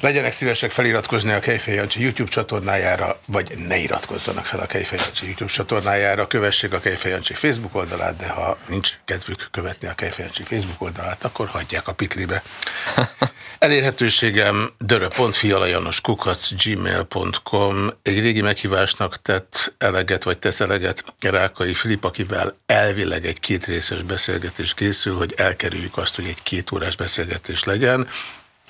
Legyenek szívesek feliratkozni a Kejfej Jancsi YouTube csatornájára, vagy ne iratkozzanak fel a Kejfej Jancsi YouTube csatornájára, kövessék a Kejfej Jancsi Facebook oldalát, de ha nincs kedvük követni a Kejfej Jancsi Facebook oldalát, akkor hagyják a pitlibe. Elérhetőségem gmail.com Egy régi meghívásnak tett eleget, vagy tesz eleget Rákai Filip, akivel elvileg egy kétrészes beszélgetés készül, hogy elkerüljük azt, hogy egy két órás beszélgetés legyen.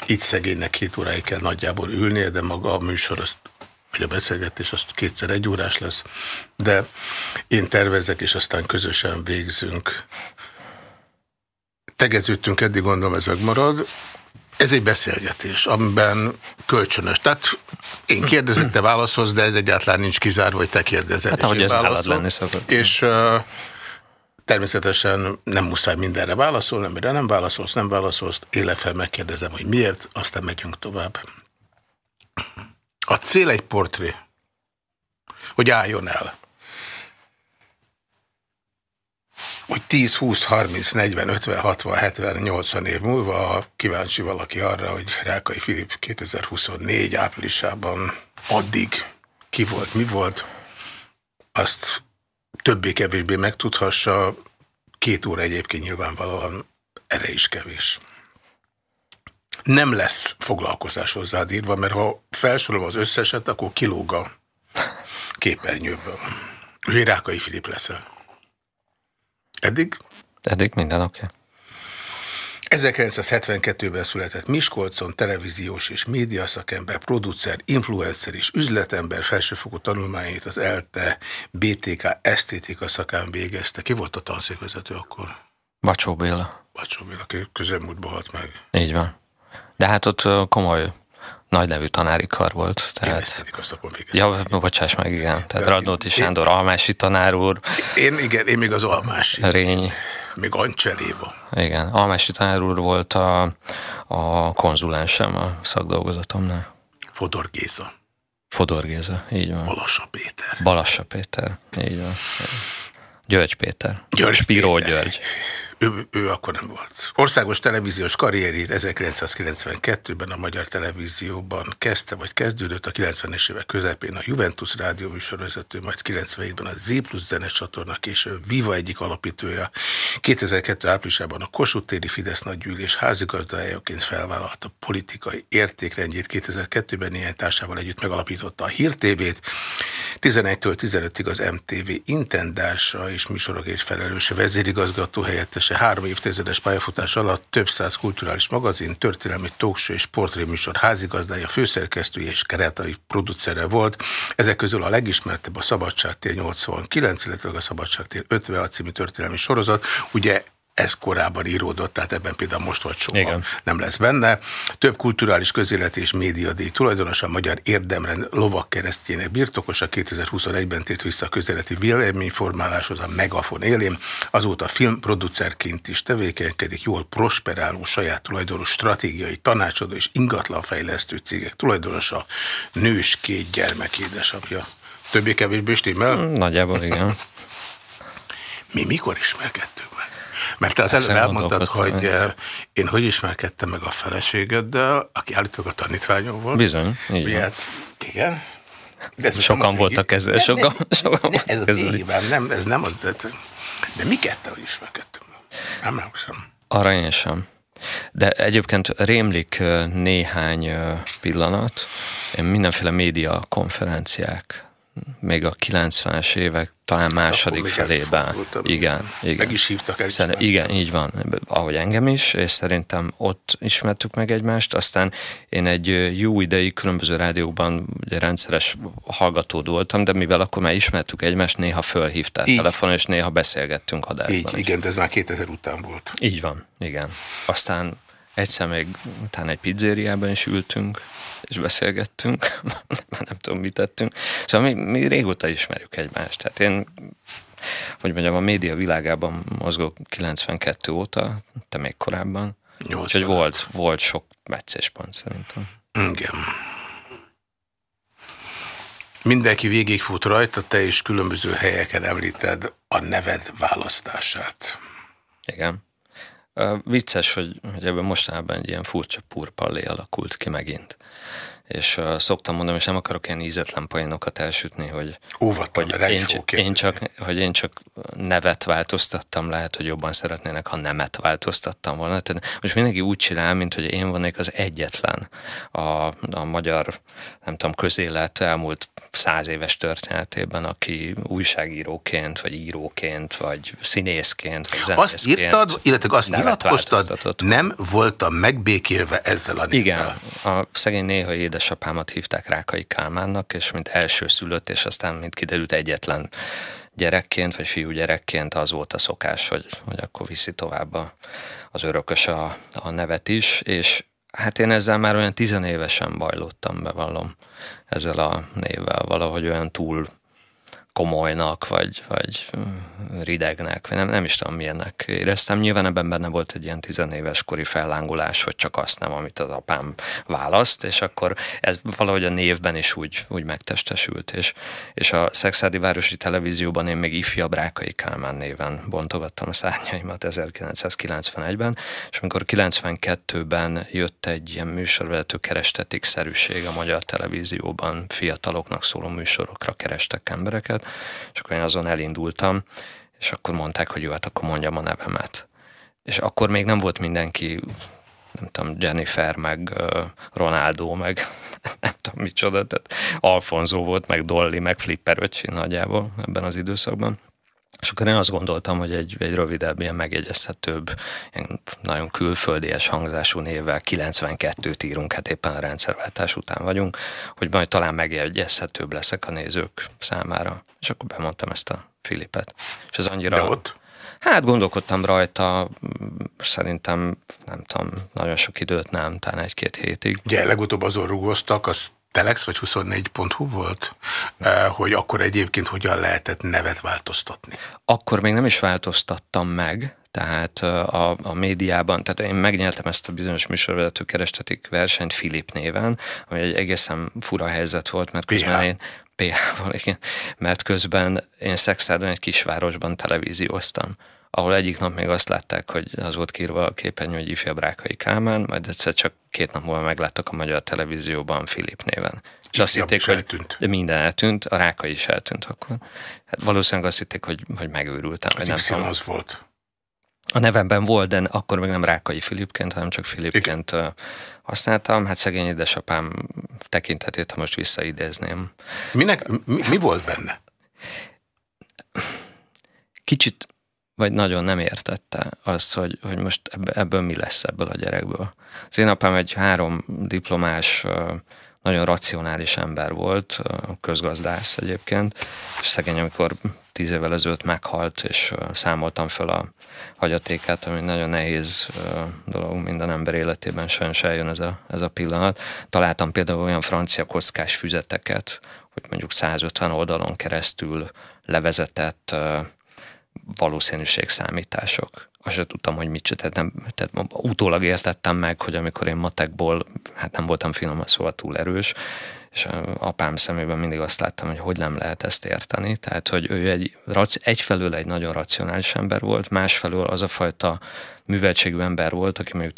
Itt szegénynek két óráig kell nagyjából ülnie, de maga a műsor, azt, vagy a beszélgetés, azt kétszer egy órás lesz. De én tervezek, és aztán közösen végzünk. Tegeződtünk, eddig gondolom ez megmarad. Ez egy beszélgetés, amiben kölcsönös. Tehát én kérdezek, te válaszolsz, de ez egyáltalán nincs kizárva, hogy te kérdezel. Hát ahogy ez lenni szokott. És uh, természetesen nem muszáj mindenre válaszolni, amire nem válaszolsz, nem válaszolsz. Élek fel, megkérdezem, hogy miért, aztán megyünk tovább. A cél egy portré, hogy álljon el. hogy 10, 20, 30, 40, 50, 60, 70, 80 év múlva kíváncsi valaki arra, hogy Rákai Filip 2024 áprilisában addig ki volt, mi volt, azt többé-kevésbé megtudhassa, két óra egyébként nyilvánvalóan erre is kevés. Nem lesz foglalkozás hozzád írva, mert ha felsorolom az összeset, akkor kilóg a képernyőből. Úgyhogy Rákai Filip leszel. Eddig? Eddig minden oké. Okay. 1972-ben született Miskolcon, televíziós és médiaszakember, producer, influencer és üzletember felsőfokú tanulmányait az ELTE BTK esztétika szakán végezte. Ki volt a tanszékvezető akkor? Bacsó Béla. Bacsó Béla, aki közelmúltban halt meg. Így van. De hát ott komoly nagy nevű tanári kar volt. Tehát... Én esztetika szakon végeztem. Ja, bocsáss meg, igen. Tehát Radnóti én... Sándor, Almási tanár úr. Én, igen, én még az Almási. Rény. Még Ancseléva. Igen, Almási tanár úr volt a, a konzulensem a szakdolgozatomnál. Fodor Géza. Fodor Géza, így van. Balassa Péter. Balassa Péter, így van. György Péter. György Spiró Péter. György. Ő, ő akkor nem volt. Országos televíziós karrierét 1992-ben a Magyar Televízióban kezdte, vagy kezdődött a 90-es évek közepén a Juventus rádió műsorvezető, majd 97-ben a Z plusz zenes csatorna később Viva egyik alapítója. 2002 áprilisában a Kossuth téri Fidesz nagygyűlés házigazdájaként felvállalta politikai értékrendjét. 2002-ben néhány társával együtt megalapította a Hír TV-t. 11-től 15-ig az MTV intendása és műsorokért felelőse vezérigazgató helyettes Persze három évtizedes pályafutás alatt több száz kulturális magazin, történelmi talkshow és portréműsor házigazdája, főszerkesztője és keretai producere volt. Ezek közül a legismertebb a Szabadságtér 89, illetve a Szabadságtér 56 című történelmi sorozat. Ugye ez korábban íródott, tehát ebben például most vagy soha Igen. nem lesz benne. Több kulturális közélet és médiadíj tulajdonosa, a Magyar Érdemrend lovak keresztjének birtokosa, 2021-ben tért vissza a közéleti véleményformáláshoz a Megafon élén, azóta filmproducerként is tevékenykedik, jól prosperáló saját tulajdonos stratégiai tanácsadó és ingatlanfejlesztő cégek tulajdonosa, nős két gyermek édesapja. Többé-kevésbé stimmel? Nagyjából igen. Mi mikor ismerkedtünk meg? Mert te az előbb elmondtad, hogy eh, én hogy ismerkedtem meg a feleségeddel, aki állítólag a tanítványom volt. Bizony, így Ugye, hát, igen. De ez sokan voltak ezzel, sokan, ne, sokan ne, ez az évben, nem, ez nem az, de mi ketten, hogy ismerkedtünk? Nem emlékszem. Arra én sem. De egyébként rémlik eh, néhány eh, pillanat, mindenféle média konferenciák még a 90-es évek talán második felében. Igen, igen. Meg is hívtak el. Szer- igen, így van. Ahogy engem is, és szerintem ott ismertük meg egymást. Aztán én egy jó ideig különböző rádiókban ugye rendszeres hallgatód voltam, de mivel akkor már ismertük egymást, néha fölhívtál így. telefonon, és néha beszélgettünk adásban. Így, is. igen, de ez már 2000 után volt. Így van, igen. Aztán egyszer még utána egy pizzériában is ültünk, és beszélgettünk, már nem tudom, mit tettünk. Szóval mi, mi régóta ismerjük egymást. Tehát én, hogy mondjam, a média világában mozgok 92 óta, te még korábban. Úgyhogy volt, volt sok meccéspont szerintem. Igen. Mindenki végigfut rajta, te is különböző helyeken említed a neved választását. Igen. Vicces, hogy, hogy ebben mostanában egy ilyen furcsa purpallé alakult ki megint és uh, szoktam mondani, és nem akarok ilyen ízetlen poénokat elsütni, hogy, Óvatom, hogy, én, csak, én csak, hogy én csak nevet változtattam, lehet, hogy jobban szeretnének, ha nemet változtattam volna. Tehát most mindenki úgy csinál, mint hogy én vannék az egyetlen a, a magyar, nem tudom, közélet elmúlt száz éves történetében, aki újságíróként, vagy íróként, vagy színészként, vagy zenészként Azt írtad, illetve azt nyilatkoztad, nem voltam megbékélve ezzel a névvel. Igen, a szegény néha édesapámat hívták Rákai Kálmánnak, és mint első szülött, és aztán, mint kiderült, egyetlen gyerekként, vagy fiú gyerekként az volt a szokás, hogy, hogy akkor viszi tovább a, az örökös a, a nevet is, és hát én ezzel már olyan tizenévesen bajlottam, bevallom ezzel a névvel, valahogy olyan túl komolynak, vagy, vagy ridegnek, vagy nem, nem is tudom milyennek éreztem. Nyilván ebben benne volt egy ilyen tizenéves kori fellángulás, hogy csak azt nem, amit az apám választ, és akkor ez valahogy a névben is úgy, úgy megtestesült. És, és a Szexádi Városi Televízióban én még ifjabb Rákai Kálmán néven bontogattam a szárnyaimat 1991-ben, és amikor 92-ben jött egy ilyen műsorvezető kerestetik-szerűség a Magyar Televízióban, fiataloknak szóló műsorokra kerestek embereket, és akkor én azon elindultam, és akkor mondták, hogy jó, hát akkor mondjam a nevemet. És akkor még nem volt mindenki, nem tudom, Jennifer, meg Ronaldo, meg nem tudom micsoda, tehát Alfonso volt, meg Dolly, meg Flipper öcsi nagyjából ebben az időszakban. És akkor én azt gondoltam, hogy egy, egy rövidebb, ilyen megjegyezhetőbb, ilyen nagyon külföldies hangzású névvel 92-t írunk, hát éppen a rendszerváltás után vagyunk, hogy majd talán megjegyezhetőbb leszek a nézők számára. És akkor bemondtam ezt a Filipet. És ez annyira... De ott? Hát gondolkodtam rajta, szerintem nem tudom, nagyon sok időt nem, talán egy-két hétig. Ugye legutóbb azon rugoztak, azt Telex vagy 24.hu volt, hogy akkor egyébként hogyan lehetett nevet változtatni? Akkor még nem is változtattam meg, tehát eh, a, a médiában, tehát én megnyertem ezt a bizonyos műsorvezető kerestetik versenyt Filip néven, ami egy egészen fura helyzet volt, mert közben én PH-val, igen, mert közben én Szexádon egy kisvárosban televízióztam ahol egyik nap még azt látták, hogy az volt kírva a képernyő, hogy ifjabb Rákai Kálmán, majd egyszer csak két nap múlva megláttak a magyar televízióban Filip néven. És azt hitték, hogy eltűnt. De minden eltűnt, a Rákai is eltűnt akkor. Hát valószínűleg azt hitték, hogy, hogy megőrültem. Az nem tudom. az volt. A nevemben volt, de akkor még nem Rákai Filipként, hanem csak Filipként Igen. Használtam. Hát szegény édesapám tekintetét, ha most visszaidézném. Minek, mi, mi volt benne? Kicsit vagy nagyon nem értette azt, hogy, hogy most ebből mi lesz ebből a gyerekből. Az én apám egy három diplomás, nagyon racionális ember volt, közgazdász egyébként, és szegény, amikor tíz évvel ezelőtt meghalt, és számoltam föl a hagyatékát, ami nagyon nehéz dolog minden ember életében, sajnos eljön ez a, ez a pillanat. Találtam például olyan francia kockás füzeteket, hogy mondjuk 150 oldalon keresztül levezetett valószínűségszámítások. Azt sem tudtam, hogy mit tehát, nem, tehát utólag értettem meg, hogy amikor én matekból, hát nem voltam finom, szóval túl erős, és apám szemében mindig azt láttam, hogy hogy nem lehet ezt érteni. Tehát, hogy ő egy, egyfelől egy nagyon racionális ember volt, másfelől az a fajta műveltségű ember volt, aki mondjuk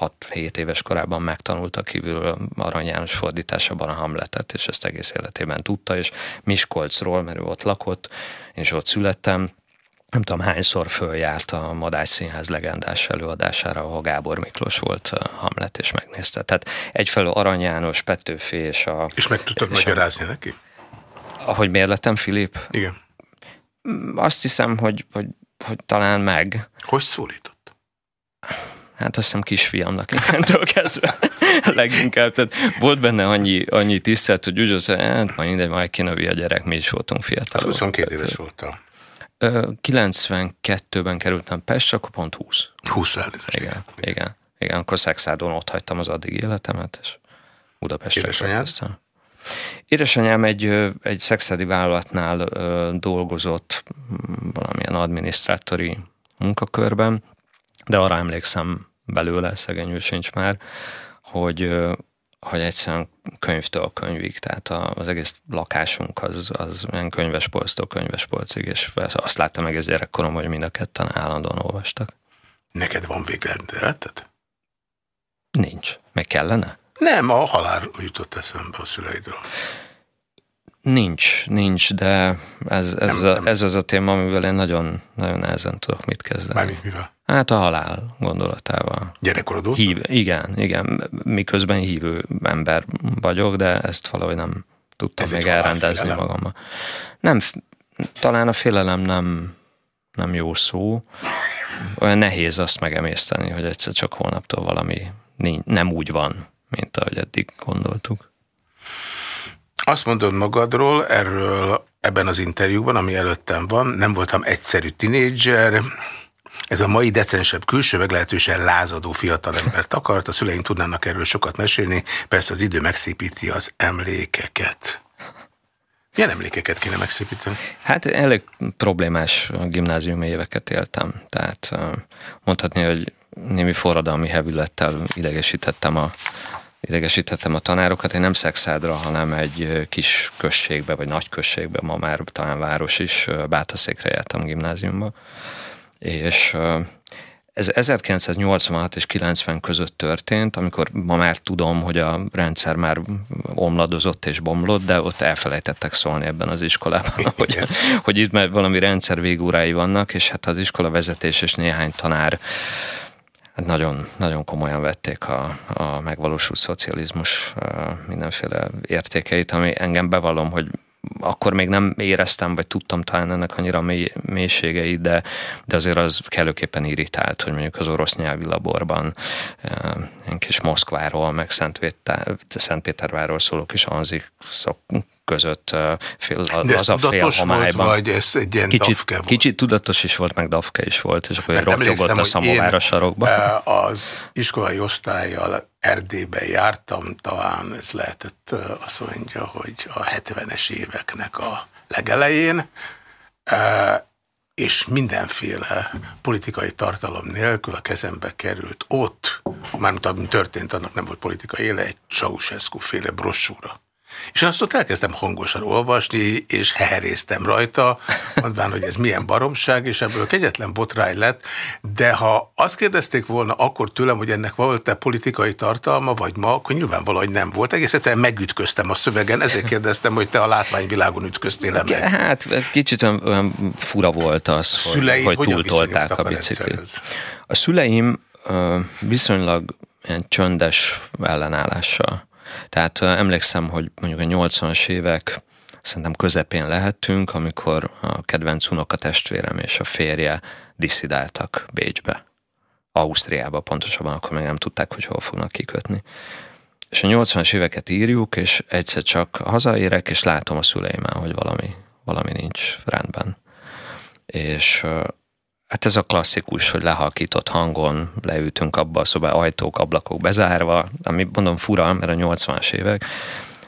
6-7 éves korában megtanulta kívül Arany János fordításában a Hamletet, és ezt egész életében tudta, és Miskolcról, mert ő ott lakott, én is ott születtem, nem tudom hányszor följárt a Madács Színház legendás előadására, ahol Gábor Miklós volt Hamlet, és megnézte. Tehát egyfelől Arany János, Petőfi és a... És meg tudtad magyarázni a, neki? Ahogy miért lettem Filip? Igen. Azt hiszem, hogy, hogy, hogy talán meg. Hogy szólított? Hát azt hiszem kisfiamnak innentől kezdve leginkább. Tehát volt benne annyi, annyi tisztelt, hogy úgy hogy hát majd mindegy, majd kinövi a gyerek, mi is voltunk fiatalok. Hát 22 éves voltál. 92-ben kerültem Pestre, akkor pont 20. 20 elnézést. Igen, igen, igen, igen. Akkor Szexádon ott hagytam az addig életemet, és Budapestre Édesanyád? Édesanyám egy, egy szexádi vállalatnál dolgozott valamilyen adminisztrátori munkakörben, de arra emlékszem belőle, szegényül sincs már, hogy, hogy egyszerűen könyvtől könyvig, tehát az egész lakásunk az, az ilyen könyvespolctól könyvespolcig, és azt láttam meg ez gyerekkorom, hogy mind a ketten állandóan olvastak. Neked van végrendeleted? Nincs. Meg kellene? Nem, a halál jutott eszembe a szüleidről. Nincs, nincs, de ez, ez, nem, a, nem. ez az a téma, amivel én nagyon, nagyon nehezen tudok mit kezdeni. Mármint mivel? Hát a halál gondolatával. Gyerekkorod óta? Hív, igen, igen. Miközben hívő ember vagyok, de ezt valahogy nem tudtam ez még elrendezni magammal. Nem, talán a félelem nem, nem jó szó. Olyan nehéz azt megemészteni, hogy egyszer csak holnaptól valami nem úgy van, mint ahogy eddig gondoltuk. Azt mondod magadról, erről ebben az interjúban, ami előttem van, nem voltam egyszerű tinédzser, ez a mai decensebb külső, meglehetősen lázadó fiatalembert akart, a szüleink tudnának erről sokat mesélni, persze az idő megszépíti az emlékeket. Milyen emlékeket kéne megszépíteni? Hát elég problémás gimnáziumi éveket éltem, tehát mondhatni, hogy némi forradalmi hevülettel idegesítettem a, idegesítettem a tanárokat. Én nem Szexádra, hanem egy kis községbe, vagy nagy községbe, ma már talán város is, Bátaszékre jártam gimnáziumba. És ez 1986 és 90 között történt, amikor ma már tudom, hogy a rendszer már omladozott és bomlott, de ott elfelejtettek szólni ebben az iskolában, hogy, hogy itt már valami rendszer végúrái vannak, és hát az iskola vezetés és néhány tanár hát nagyon, nagyon komolyan vették a, a megvalósult szocializmus mindenféle értékeit, ami engem bevallom, hogy akkor még nem éreztem, vagy tudtam talán ennek annyira mély, mélységeit, de, de azért az kellőképpen irritált, hogy mondjuk az orosz nyelvi laborban ilyen kis Moszkváról, meg Szentpétervárról szóló kis anzikszok között fél, De az a homályban. Volt, vagy ez egy ilyen kicsit, volt? Kicsit tudatos is volt, meg dafke is volt, és akkor rottyogott a szamovár a sarokba. Az iskolai osztályjal Erdélyben jártam, talán ez lehetett azt mondja, hogy a 70-es éveknek a legelején, és mindenféle politikai tartalom nélkül a kezembe került ott, mármint ami történt, annak nem volt politikai éle, egy Ceausescu féle brossúra. És azt ott elkezdtem hangosan olvasni, és heheréztem rajta, mondván, hogy ez milyen baromság, és ebből kegyetlen botrány lett, de ha azt kérdezték volna akkor tőlem, hogy ennek volt-e politikai tartalma, vagy ma, akkor nyilvánvalóan nem volt. Egész egyszerűen megütköztem a szövegen, ezért kérdeztem, hogy te a látványvilágon ütköztél -e meg. Hát kicsit olyan, fura volt az, hogy, hogy túltolták a, a biciklit. A szüleim viszonylag ilyen csöndes ellenállással tehát emlékszem, hogy mondjuk a 80-as évek szerintem közepén lehettünk, amikor a kedvenc unokatestvérem és a férje diszidáltak Bécsbe. Ausztriába pontosabban, akkor még nem tudták, hogy hol fognak kikötni. És a 80-as éveket írjuk, és egyszer csak hazaérek, és látom a szüleimmel, hogy valami, valami nincs rendben. És Hát ez a klasszikus, hogy lehalkított hangon leültünk abba a szobá, ajtók, ablakok bezárva, ami mondom fura, mert a 80-as évek,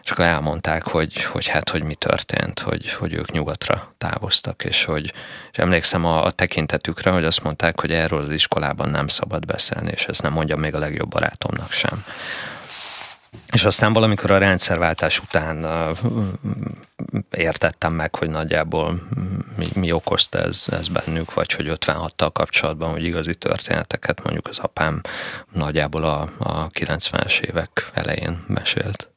és akkor elmondták, hogy, hogy hát, hogy mi történt, hogy, hogy ők nyugatra távoztak, és hogy és emlékszem a, a tekintetükre, hogy azt mondták, hogy erről az iskolában nem szabad beszélni, és ezt nem mondjam még a legjobb barátomnak sem. És aztán valamikor a rendszerváltás után értettem meg, hogy nagyjából mi, mi okozta ez, ez bennük, vagy hogy 56-tal kapcsolatban, hogy igazi történeteket mondjuk az apám nagyjából a, a 90-es évek elején mesélt.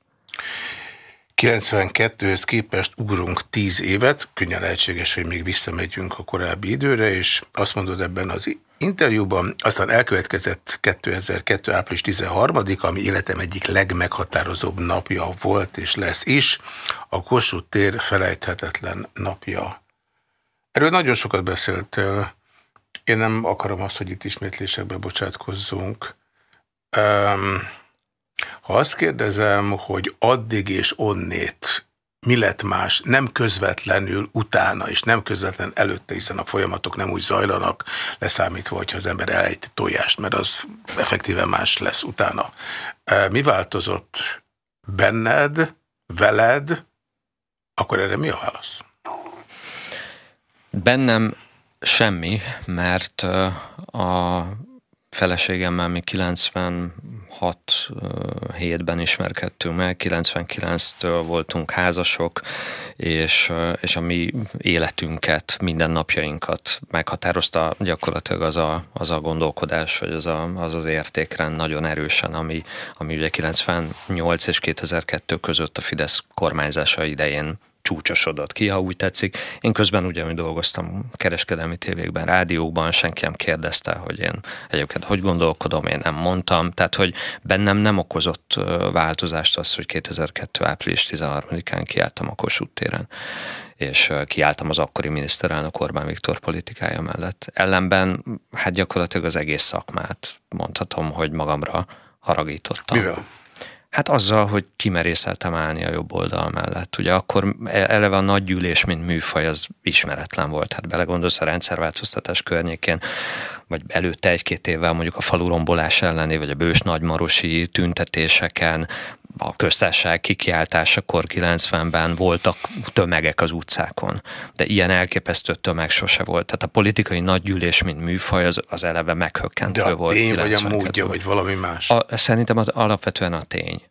92-höz képest ugrunk 10 évet, könnyen lehetséges, hogy még visszamegyünk a korábbi időre, és azt mondod ebben az interjúban, aztán elkövetkezett 2002. április 13 ami életem egyik legmeghatározóbb napja volt és lesz is, a Kossuth tér felejthetetlen napja. Erről nagyon sokat beszéltél. Én nem akarom azt, hogy itt ismétlésekbe bocsátkozzunk. Um, ha azt kérdezem, hogy addig és onnét mi lett más, nem közvetlenül utána, és nem közvetlen előtte, hiszen a folyamatok nem úgy zajlanak, leszámítva, hogyha az ember elejt tojást, mert az effektíven más lesz utána. Mi változott benned, veled, akkor erre mi a válasz? Bennem semmi, mert a feleségemmel mi 96 hétben ismerkedtünk meg, 99-től voltunk házasok, és, és a mi életünket, mindennapjainkat meghatározta gyakorlatilag az a, az a gondolkodás, vagy az, a, az az értékrend nagyon erősen, ami, ami ugye 98 és 2002 között a Fidesz kormányzása idején csúcsosodott ki, ha úgy tetszik. Én közben ugyanúgy dolgoztam kereskedelmi tévékben, rádiókban, senki nem kérdezte, hogy én egyébként hogy gondolkodom, én nem mondtam. Tehát, hogy bennem nem okozott változást az, hogy 2002. április 13-án kiálltam a Kossuth téren és kiálltam az akkori miniszterelnök Orbán Viktor politikája mellett. Ellenben hát gyakorlatilag az egész szakmát mondhatom, hogy magamra haragítottam. Mivel? Hát azzal, hogy kimerészeltem állni a jobb oldal mellett. Ugye akkor e- eleve a nagy gyűlés, mint műfaj, az ismeretlen volt. Hát belegondolsz a rendszerváltoztatás környékén, vagy előtte egy-két évvel mondjuk a falurombolás elleni, vagy a bős nagymarosi tüntetéseken, a köztársaság kikiáltásakor 90-ben voltak tömegek az utcákon, de ilyen elképesztő tömeg sose volt. Tehát a politikai nagygyűlés, mint műfaj, az, az eleve meghökkentő de a volt. tény, vagy a módja, vagy valami más? A, szerintem az alapvetően a tény.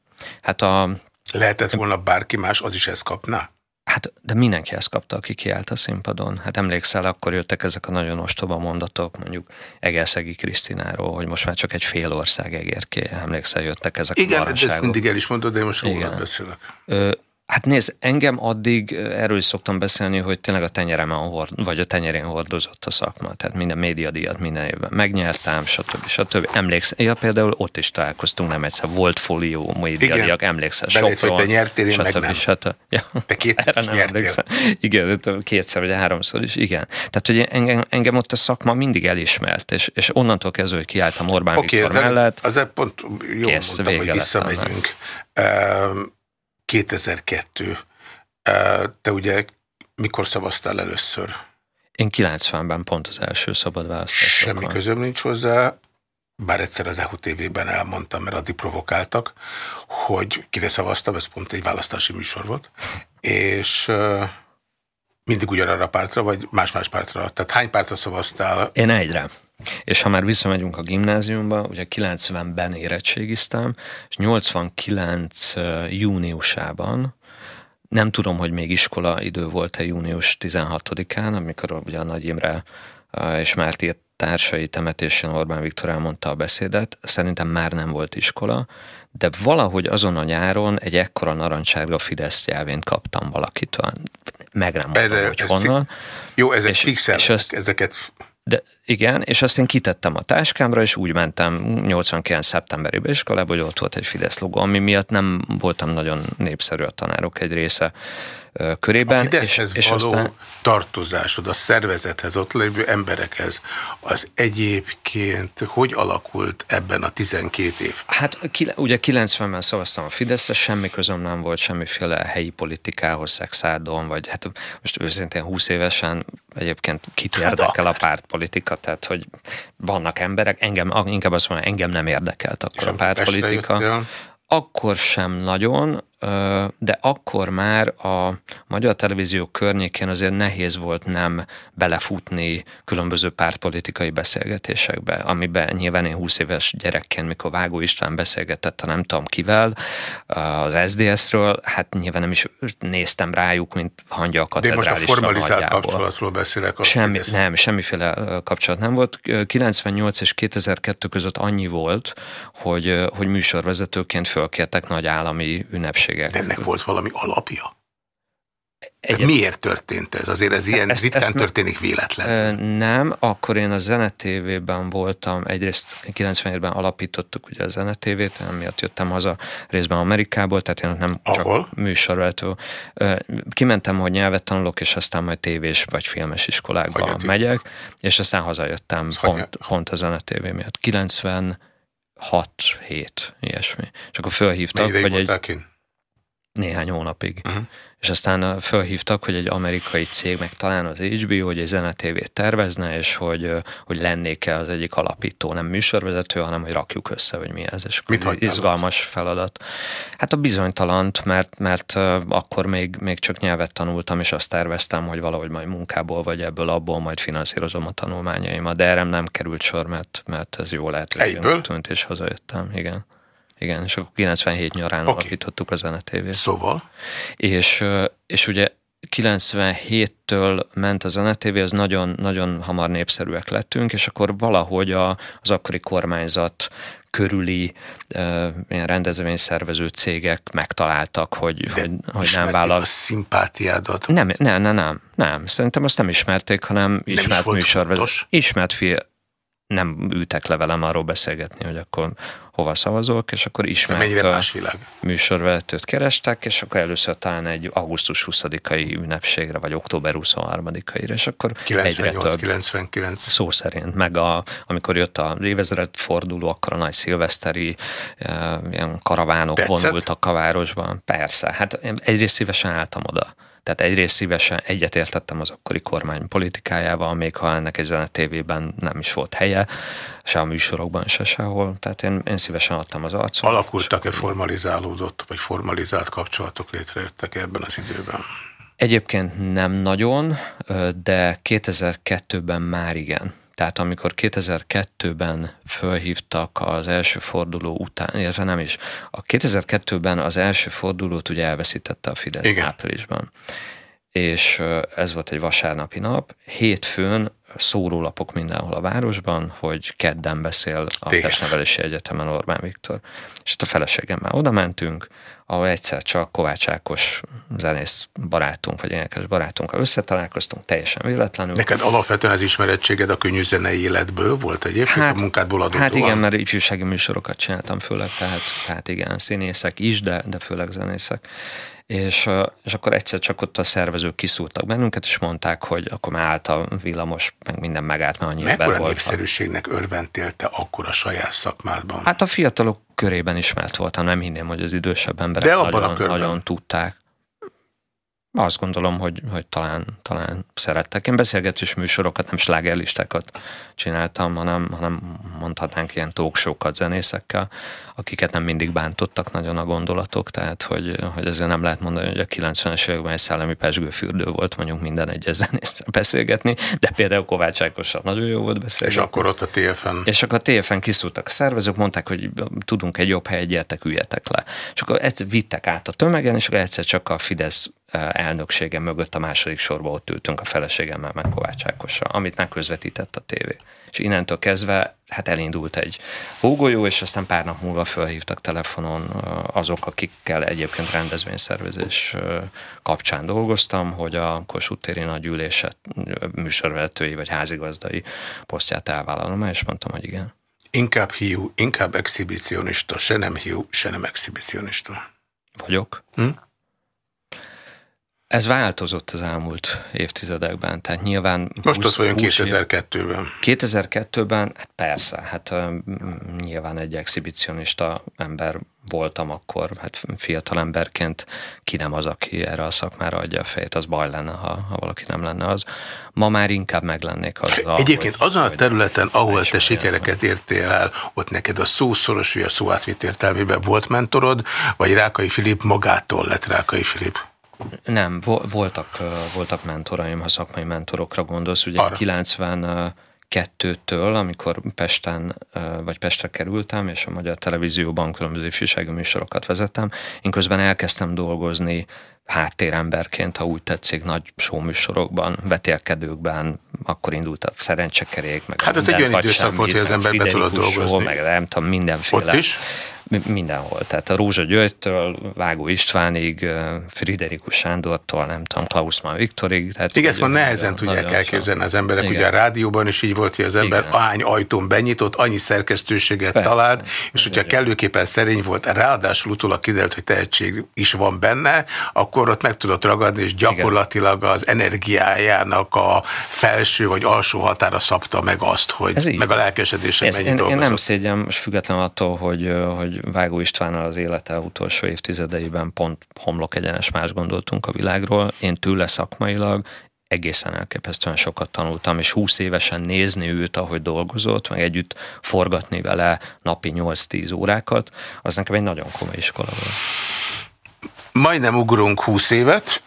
Hát a... Lehetett volna bárki más, az is ezt kapná? Hát, de mindenki ezt kapta, aki kiállt a színpadon. Hát emlékszel, akkor jöttek ezek a nagyon ostoba mondatok, mondjuk Egelszegi Krisztináról, hogy most már csak egy fél ország egér ki. Emlékszel, jöttek ezek Igen, a Igen, ezt mindig el is mondod, de én most róla beszélek. Ö, Hát nézd, engem addig erről is szoktam beszélni, hogy tényleg a tenyeremen hord, vagy a tenyerén hordozott a szakma. Tehát minden médiadíjat minden évben megnyertem, stb. stb. Emlékszel, ja, például ott is találkoztunk nem egyszer, volt folió médiadíjak, emlékszel, Belét, Sopron, te nyertél, én stb. meg nem. Stb. Ja, te kétszer nem nyertél. Emlékszem. Igen, kétszer vagy háromszor is, igen. Tehát, hogy engem, engem ott a szakma mindig elismert, és, és onnantól kezdve, hogy kiálltam Orbán okay, Viktor mellett. Az pont jó kész, mondtam, hogy visszamegyünk. Um, 2002. Te ugye mikor szavaztál először? Én 90-ben pont az első szabad választás. Semmi közöm nincs hozzá, bár egyszer az EHU TV-ben elmondtam, mert addig provokáltak, hogy kire szavaztam, ez pont egy választási műsor volt, és mindig ugyanarra a pártra, vagy más-más pártra? Tehát hány pártra szavaztál? Én egyre. És ha már visszamegyünk a gimnáziumba, ugye 90-ben érettségiztem, és 89 júniusában, nem tudom, hogy még iskola idő volt-e június 16-án, amikor ugye a Nagy Imre és Márti társai temetésén Orbán Viktor elmondta a beszédet, szerintem már nem volt iskola, de valahogy azon a nyáron egy ekkora narancsárga Fidesz nyelvén kaptam valakitől. Meg nem mondom, hogy honnan. Jó, ezek és, fixel, és ezt, ezeket de igen, és azt én kitettem a táskámra, és úgy mentem 89. szeptemberében iskolába, hogy ott volt egy Fidesz logó, ami miatt nem voltam nagyon népszerű a tanárok egy része körében. A Fideszhez és, való és aztán... tartozásod, a szervezethez, ott lévő emberekhez, az egyébként hogy alakult ebben a 12 év? Hát ugye 90-ben szavaztam a Fideszre, semmi közöm nem volt semmiféle helyi politikához, szexádon, vagy hát most őszintén 20 évesen egyébként kit érdekel a pártpolitika, tehát hogy vannak emberek, engem, inkább azt mondom, engem nem érdekelt akkor a pártpolitika. Akkor sem nagyon, de akkor már a magyar televízió környékén azért nehéz volt nem belefutni különböző pártpolitikai beszélgetésekbe, amiben nyilván én 20 éves gyerekként, mikor Vágó István beszélgetett a nem tudom kivel, az SDS-ről, hát nyilván nem is néztem rájuk, mint hangya a katedrálisra De most a formalizált nagyjából. kapcsolatról beszélek. A Semmi, nem, semmiféle kapcsolat nem volt. 98 és 2002 között annyi volt, hogy, hogy műsorvezetőként fölkértek nagy állami ünnepség lehetőségek. De ennek volt valami alapja? Egy, miért történt ez? Azért ez ilyen ezt, ritkán ezt, történik véletlenül. Nem, akkor én a Zene TV-ben voltam, egyrészt 97-ben alapítottuk ugye a Zene TV-t, emiatt jöttem haza részben Amerikából, tehát én nem Ahol? csak műsorvezető. Kimentem, hogy nyelvet tanulok, és aztán majd tévés vagy filmes iskolákba Hagyati. megyek, és aztán hazajöttem pont, pont a Zene TV miatt. 96 7 ilyesmi. És akkor fölhívtak, hogy egy... Kint? Néhány hónapig. Uh-huh és aztán felhívtak, hogy egy amerikai cég, meg talán az HBO, hogy egy zenetévét tervezne, és hogy, hogy lennék-e az egyik alapító, nem műsorvezető, hanem hogy rakjuk össze, hogy mi ez. És Mit izgalmas ott? feladat. Hát a bizonytalant, mert, mert akkor még, még csak nyelvet tanultam, és azt terveztem, hogy valahogy majd munkából, vagy ebből abból majd finanszírozom a tanulmányaimat, de erre nem került sor, mert, mert ez jó lehet. Egyből? Tűnt, és hazajöttem, igen. Igen, és akkor 97 nyarán okay. alapítottuk a zenetévét. Szóval? És, és ugye 97-től ment a zenetévé, az nagyon, nagyon hamar népszerűek lettünk, és akkor valahogy a, az akkori kormányzat körüli uh, ilyen rendezvényszervező cégek megtaláltak, hogy, hogy, hogy nem vállal. a szimpátiádat? Nem, nem, nem, nem, nem. Szerintem azt nem ismerték, hanem ismert műsorvezető. Ismert fi, nem ültek le velem arról beszélgetni, hogy akkor hova szavazok, és akkor ismert Mennyire más világ? műsorvezetőt kerestek, és akkor először talán egy augusztus 20-ai ünnepségre, vagy október 23-aira, és akkor 98, 99. Szó szerint, meg a, amikor jött a évezred forduló, akkor a nagy szilveszteri e, ilyen karavánok Tetszett? vonultak a városban. Persze, hát egyrészt szívesen álltam oda tehát egyrészt szívesen egyetértettem az akkori kormány politikájával, még ha ennek ezen a tévében nem is volt helye, se a műsorokban, se sehol. Tehát én, én szívesen adtam az arcot. Alakultak-e formalizálódott, vagy formalizált kapcsolatok létrejöttek ebben az időben? Egyébként nem nagyon, de 2002-ben már igen. Tehát amikor 2002-ben fölhívtak az első forduló után, illetve nem is, a 2002-ben az első fordulót ugye elveszítette a Fidesz Igen. áprilisban. És ez volt egy vasárnapi nap. Hétfőn szórólapok mindenhol a városban, hogy kedden beszél a Testnevelési Egyetemen Orbán Viktor. És itt a feleségemmel oda mentünk, ahol egyszer csak Kovács Ákos zenész barátunk, vagy énekes barátunkkal összetalálkoztunk, teljesen véletlenül. Neked alapvetően az ismerettséged a könnyű zenei életből volt egyébként, hát, a munkádból adódóan? Hát igen, mert ifjúsági műsorokat csináltam főleg, tehát, tehát igen, színészek is, de, de főleg zenészek és, és akkor egyszer csak ott a szervezők kiszúrtak bennünket, és mondták, hogy akkor már állt a villamos, meg minden megállt, mert annyi ember volt. népszerűségnek örventél te akkor a saját szakmádban? Hát a fiatalok körében ismert voltam, nem hinném, hogy az idősebb emberek De nagyon, nagyon tudták. Azt gondolom, hogy, hogy talán, talán szerettek. Én beszélgetős műsorokat, nem slágerlistákat csináltam, hanem, hanem mondhatnánk ilyen talkshow zenészekkel, akiket nem mindig bántottak nagyon a gondolatok, tehát hogy, hogy ezért nem lehet mondani, hogy a 90-es években egy szellemi pesgőfürdő volt mondjuk minden egyes zenészre beszélgetni, de például Kovács Ákossal nagyon jó volt beszélgetni. És akkor ott a TFN. És akkor a TFN kiszúrtak a szervezők, mondták, hogy tudunk egy jobb helyet, gyertek, üljetek le. És akkor ezt vittek át a tömegen, és akkor egyszer csak a Fidesz elnöksége mögött a második sorba ott ültünk a feleségemmel, meg Kovács Ákossal, amit megközvetített a tévé. És innentől kezdve hát elindult egy hógolyó, és aztán pár nap múlva felhívtak telefonon azok, akikkel egyébként rendezvényszervezés kapcsán dolgoztam, hogy a Kossuth téri nagygyűléset műsorvezetői vagy házigazdai posztját elvállalom, és mondtam, hogy igen. Inkább hiú, inkább exhibicionista, se nem hiú, se nem exhibicionista. Vagyok. Hm? Ez változott az elmúlt évtizedekben, tehát nyilván... Most ott vagyunk 2002-ben. 2002-ben, hát persze, hát nyilván egy exhibicionista ember voltam akkor, hát fiatal emberként ki nem az, aki erre a szakmára adja a fejét, az baj lenne, ha, ha valaki nem lenne az. Ma már inkább meglennék az. Egyébként hogy, azon a területen, ahol te sikereket értél el, ott neked a szószoros vagy a szó átvitt értelmében volt mentorod, vagy Rákai Filip magától lett Rákai Filip? Nem, voltak, voltak mentoraim, ha szakmai mentorokra gondolsz. Ugye Arra. 90 kettőtől, amikor Pesten, vagy Pestre kerültem, és a Magyar Televízióban különböző ifjúsági műsorokat vezettem, én közben elkezdtem dolgozni háttéremberként, ha úgy tetszik, nagy showműsorokban, vetélkedőkben, akkor indult a szerencsekerék, meg Hát ez egy olyan időszak volt, hogy az ember be tudott dolgozni. Meg nem tudom, mindenféle. Ott is? Mindenhol. Tehát a Rózsa Györgytől, Vágó Istvánig, Friderikus Sándortól, nem tudom, Klausmann Viktorig. Tehát Igen, ezt már nehezen tudják elképzelni az emberek. Igen. Ugye a rádióban is így volt, hogy az ember Igen. ahány ajtón benyitott, annyi szerkesztőséget Persze. talált, és hogyha kellőképpen szerény volt, ráadásul utólag kiderült, hogy tehetség is van benne, akkor ott meg tudott ragadni, és gyakorlatilag az energiájának a felső vagy alsó határa szabta meg azt, hogy meg a lelkesedése mennyit én, én nem szégyem, most független attól, hogy, hogy Vágó Istvánnal az élete utolsó évtizedeiben pont homlok egyenes más gondoltunk a világról. Én tőle szakmailag egészen elképesztően sokat tanultam, és 20 évesen nézni őt, ahogy dolgozott, meg együtt forgatni vele napi 8-10 órákat, az nekem egy nagyon komoly iskola volt. Majdnem ugrunk 20 évet,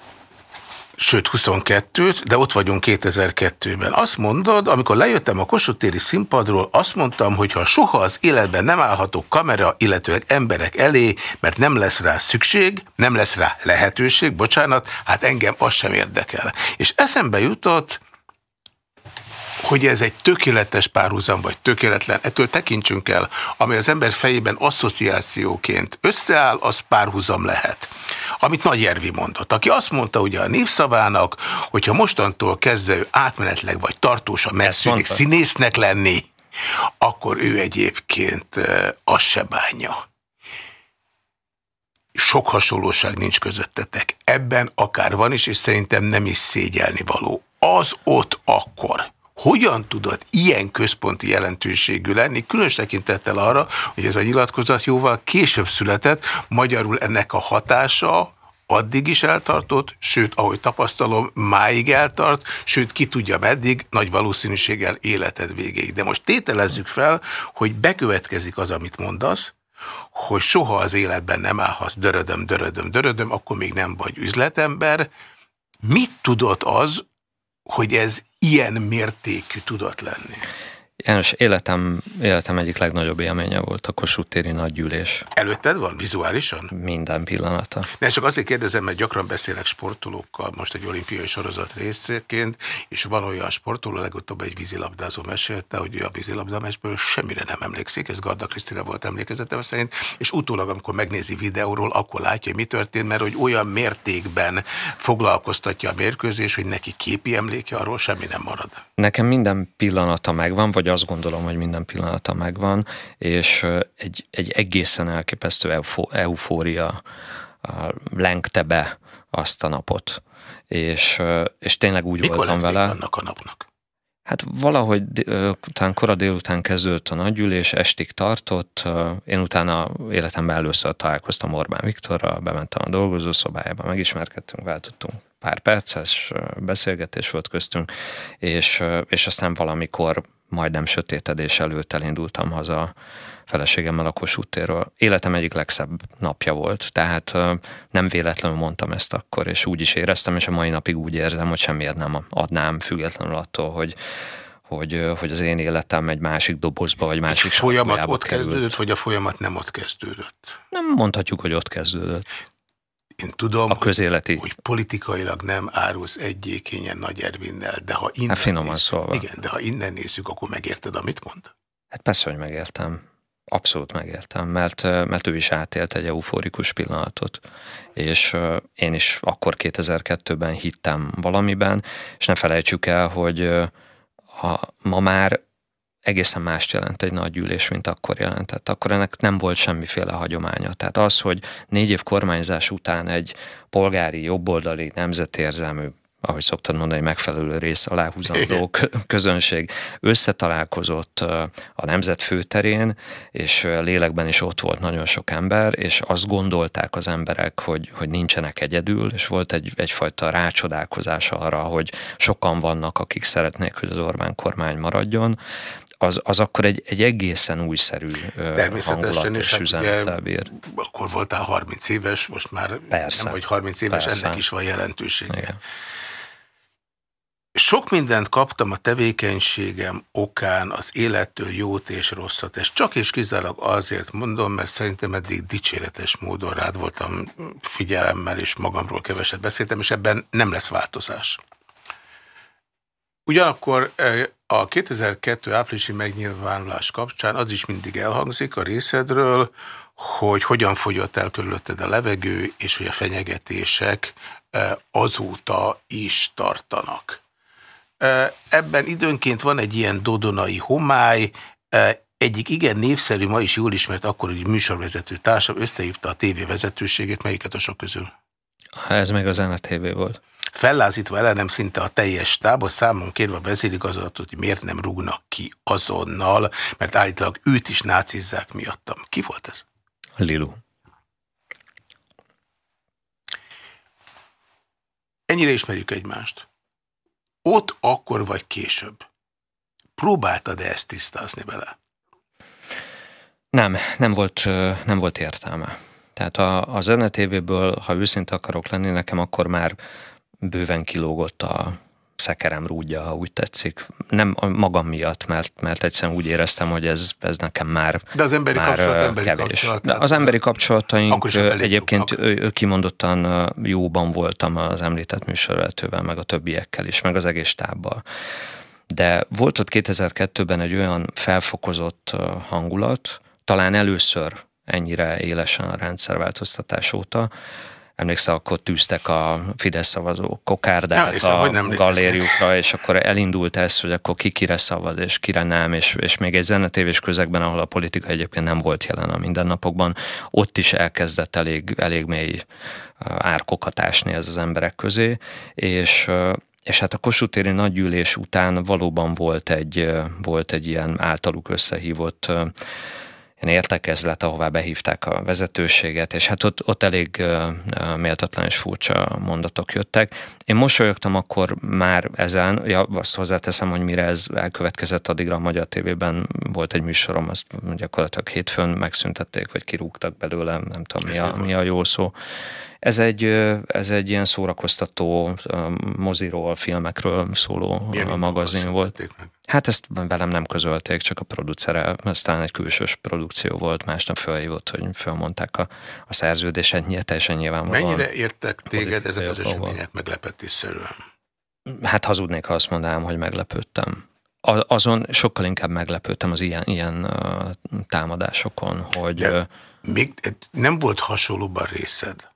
sőt 22-t, de ott vagyunk 2002-ben. Azt mondod, amikor lejöttem a Kossuth színpadról, azt mondtam, hogy ha soha az életben nem állhatok kamera, illetőleg emberek elé, mert nem lesz rá szükség, nem lesz rá lehetőség, bocsánat, hát engem az sem érdekel. És eszembe jutott, hogy ez egy tökéletes párhuzam, vagy tökéletlen, ettől tekintsünk el, ami az ember fejében asszociációként összeáll, az párhuzam lehet. Amit Nagy Ervi mondott, aki azt mondta ugye a népszavának, hogyha mostantól kezdve ő átmenetleg vagy tartósan megszűnik színésznek lenni, akkor ő egyébként az se bánja. Sok hasonlóság nincs közöttetek. Ebben akár van is, és szerintem nem is szégyelni való. Az ott akkor, hogyan tudott ilyen központi jelentőségű lenni, különös tekintettel arra, hogy ez a nyilatkozat jóval később született, magyarul ennek a hatása addig is eltartott, sőt, ahogy tapasztalom, máig eltart, sőt, ki tudja meddig, nagy valószínűséggel életed végéig. De most tételezzük fel, hogy bekövetkezik az, amit mondasz, hogy soha az életben nem állhatsz dörödöm, dörödöm, dörödöm, akkor még nem vagy üzletember. Mit tudott az, hogy ez ilyen mértékű tudott lenni? János, életem, életem egyik legnagyobb élménye volt a Kossuth téri nagygyűlés. Előtted van, vizuálisan? Minden pillanata. Ne, csak azért kérdezem, mert gyakran beszélek sportolókkal, most egy olimpiai sorozat részeként, és van olyan sportoló, legutóbb egy vízilabdázó mesélte, hogy a vízilabdamesből semmire nem emlékszik, ez Garda Krisztina volt emlékezetem szerint, és utólag, amikor megnézi videóról, akkor látja, hogy mi történt, mert hogy olyan mértékben foglalkoztatja a mérkőzés, hogy neki képi emléke, arról semmi nem marad. Nekem minden pillanata megvan, vagy azt gondolom, hogy minden pillanata megvan, és egy, egy egészen elképesztő eufória lengte be azt a napot. És, és tényleg úgy Mikor voltam vele. annak a napnak? Hát valahogy után kora délután kezdődött a nagygyűlés, estig tartott. Én utána életemben először találkoztam Orbán Viktorral, bementem a dolgozószobájába, megismerkedtünk, váltottunk pár perces beszélgetés volt köztünk, és, és aztán valamikor majdnem sötétedés előtt elindultam haza feleségemmel a Kossuth térről. Életem egyik legszebb napja volt, tehát nem véletlenül mondtam ezt akkor, és úgy is éreztem, és a mai napig úgy érzem, hogy semmiért nem adnám, függetlenül attól, hogy, hogy, hogy az én életem egy másik dobozba, vagy másik egy folyamat ott került. kezdődött, vagy a folyamat nem ott kezdődött? Nem mondhatjuk, hogy ott kezdődött. Én tudom, a közéleti. Hogy, hogy politikailag nem árulsz egyékényen Nagy Ervinnel, de ha innen, hát finoman nézzük, szólva. Igen, de ha innen nézzük, akkor megérted, amit mond? Hát persze, hogy megértem. Abszolút megértem, mert, mert ő is átélt egy euforikus pillanatot, és én is akkor 2002-ben hittem valamiben, és ne felejtsük el, hogy a, ma már egészen mást jelent egy nagy gyűlés, mint akkor jelentett. Akkor ennek nem volt semmiféle hagyománya. Tehát az, hogy négy év kormányzás után egy polgári, jobboldali, nemzetérzelmű ahogy szoktad mondani, megfelelő rész aláhúzandó közönség összetalálkozott a nemzet főterén, és lélekben is ott volt nagyon sok ember, és azt gondolták az emberek, hogy, hogy nincsenek egyedül, és volt egy, egyfajta rácsodálkozás arra, hogy sokan vannak, akik szeretnék, hogy az Orbán kormány maradjon, az, az akkor egy, egy egészen újszerű Természetesen, és, hát ugye, Akkor voltál 30 éves, most már persze, nem vagy 30 éves, persze. ennek is van jelentősége. Igen. Sok mindent kaptam a tevékenységem okán az élettől jót és rosszat. És csak és kizárólag azért mondom, mert szerintem eddig dicséretes módon rád voltam figyelemmel, és magamról keveset beszéltem, és ebben nem lesz változás. Ugyanakkor a 2002 áprilisi megnyilvánulás kapcsán az is mindig elhangzik a részedről, hogy hogyan fogyott el körülötted a levegő, és hogy a fenyegetések azóta is tartanak. Ebben időnként van egy ilyen dodonai homály, egyik igen népszerű, ma is jól ismert akkor, hogy műsorvezető társam összehívta a tévévezetőségét, melyiket a sok közül? Ez meg az NTV volt. Fellázítva ellenem szinte a teljes a számon kérve a vezérigazgatót, hogy miért nem rúgnak ki azonnal, mert állítólag őt is nácizzák miattam. Ki volt ez? Lilu. Ennyire ismerjük egymást. Ott akkor vagy később. Próbáltad-e ezt tisztázni vele? Nem, nem volt, nem volt értelme. Tehát a, a Zene TV-ből, ha őszinte akarok lenni, nekem akkor már bőven kilógott a szekerem rúdja, ha úgy tetszik. Nem magam miatt, mert, mert egyszerűen úgy éreztem, hogy ez, ez nekem már De az emberi már kapcsolat emberi kevés. kapcsolat. De az emberi kapcsolataink egyébként jók. kimondottan jóban voltam az említett műsorvezetővel, meg a többiekkel is, meg az egész tábbal. De volt ott 2002-ben egy olyan felfokozott hangulat, talán először ennyire élesen a rendszerváltoztatás óta, emlékszel, akkor tűztek a Fidesz szavazók kokárdát hiszem, a nem galériukra, és akkor elindult ez, hogy akkor ki kire szavaz, és kire nem, és, és még egy zenetévés közegben, ahol a politika egyébként nem volt jelen a mindennapokban, ott is elkezdett elég, elég mély árkokat ásni ez az emberek közé, és és hát a Kossuth téri nagygyűlés után valóban volt egy, volt egy ilyen általuk összehívott ilyen értekezlet, ahová behívták a vezetőséget, és hát ott, ott elég méltatlan és furcsa mondatok jöttek. Én mosolyogtam akkor már ezen, ja, azt hozzáteszem, hogy mire ez elkövetkezett, addigra a Magyar TV-ben volt egy műsorom, azt gyakorlatilag hétfőn megszüntették, vagy kirúgtak belőle, nem tudom mi a, mi a jó szó. Ez egy, ez egy ilyen szórakoztató moziról, filmekről szóló Milyen magazin volt. Meg? Hát ezt velem nem közölték, csak a producere, aztán egy külsős produkció volt, másnap felhívott, hogy felmondták a, a szerződéset, nyílt, teljesen nyilvánvalóan. Mennyire értek téged ezek az események meglepetésszerűen? Hát hazudnék, ha azt mondanám, hogy meglepődtem. azon sokkal inkább meglepődtem az ilyen, ilyen támadásokon, hogy... De még nem volt hasonlóban részed?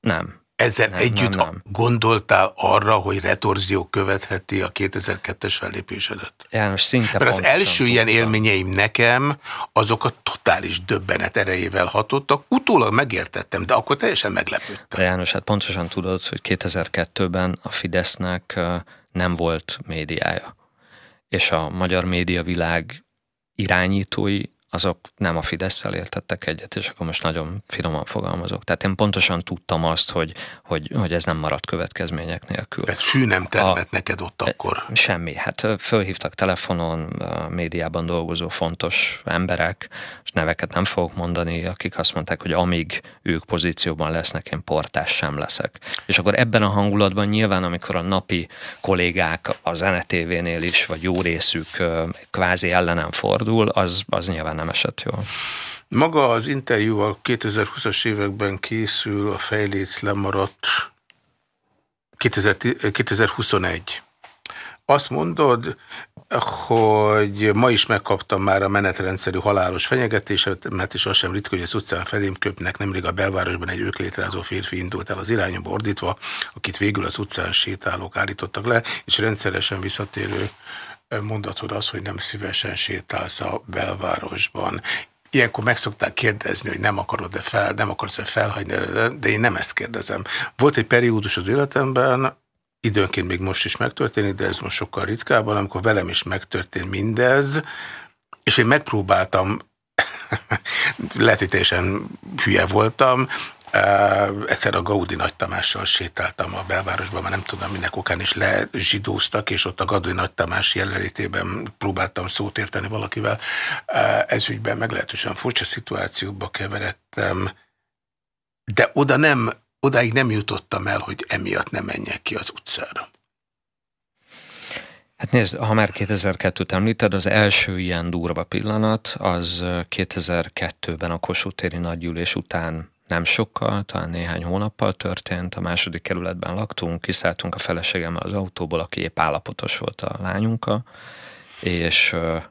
Nem. Ezzel nem, együtt nem, nem. gondoltál arra, hogy retorzió követheti a 2002-es fellépésedet? János, szinte Mert az első ilyen élményeim nekem, azok a totális döbbenet erejével hatottak. Utólag megértettem, de akkor teljesen meglepődtem. János, hát pontosan tudod, hogy 2002-ben a Fidesznek nem volt médiája. És a magyar médiavilág irányítói azok nem a fidesz éltettek egyet, és akkor most nagyon finoman fogalmazok. Tehát én pontosan tudtam azt, hogy, hogy, hogy ez nem maradt következmények nélkül. Tehát fű nem termett a, neked ott akkor? Semmi. Hát fölhívtak telefonon, a médiában dolgozó fontos emberek, és neveket nem fogok mondani, akik azt mondták, hogy amíg ők pozícióban lesznek, én portás sem leszek. És akkor ebben a hangulatban nyilván, amikor a napi kollégák a zenetévénél is, vagy jó részük kvázi ellenem fordul, az, az nyilván nem esett jól. Maga az interjú a 2020-as években készül, a fejléc lemaradt 2021. Azt mondod, hogy ma is megkaptam már a menetrendszerű halálos fenyegetéset, mert is az sem ritka, hogy az utcán felém köpnek. Nemrég a belvárosban egy ők létrázó férfi indult el az irányba ordítva, akit végül az utcán sétálók állítottak le, és rendszeresen visszatérő mondatod az, hogy nem szívesen sétálsz a belvárosban. Ilyenkor meg szokták kérdezni, hogy nem akarod-e fel, nem akarsz-e felhagyni, de én nem ezt kérdezem. Volt egy periódus az életemben, időnként még most is megtörténik, de ez most sokkal ritkábban, amikor velem is megtörtént mindez, és én megpróbáltam, lehet, hogy teljesen hülye voltam, Uh, egyszer a Gaudi Nagy Tamással sétáltam a belvárosban, mert nem tudom, minek okán is lezsidóztak, és ott a Gaudi Nagy Tamás jelenlétében próbáltam szót érteni valakivel. Uh, ez ügyben meglehetősen furcsa szituációba keveredtem, de oda nem, odáig nem jutottam el, hogy emiatt nem menjek ki az utcára. Hát nézd, ha már 2002-t említed, az első ilyen durva pillanat az 2002-ben a Kossuth téri nagygyűlés után nem sokkal, talán néhány hónappal történt, a második kerületben laktunk, kiszálltunk a feleségemmel az autóból, aki épp állapotos volt a lányunkkal, és uh,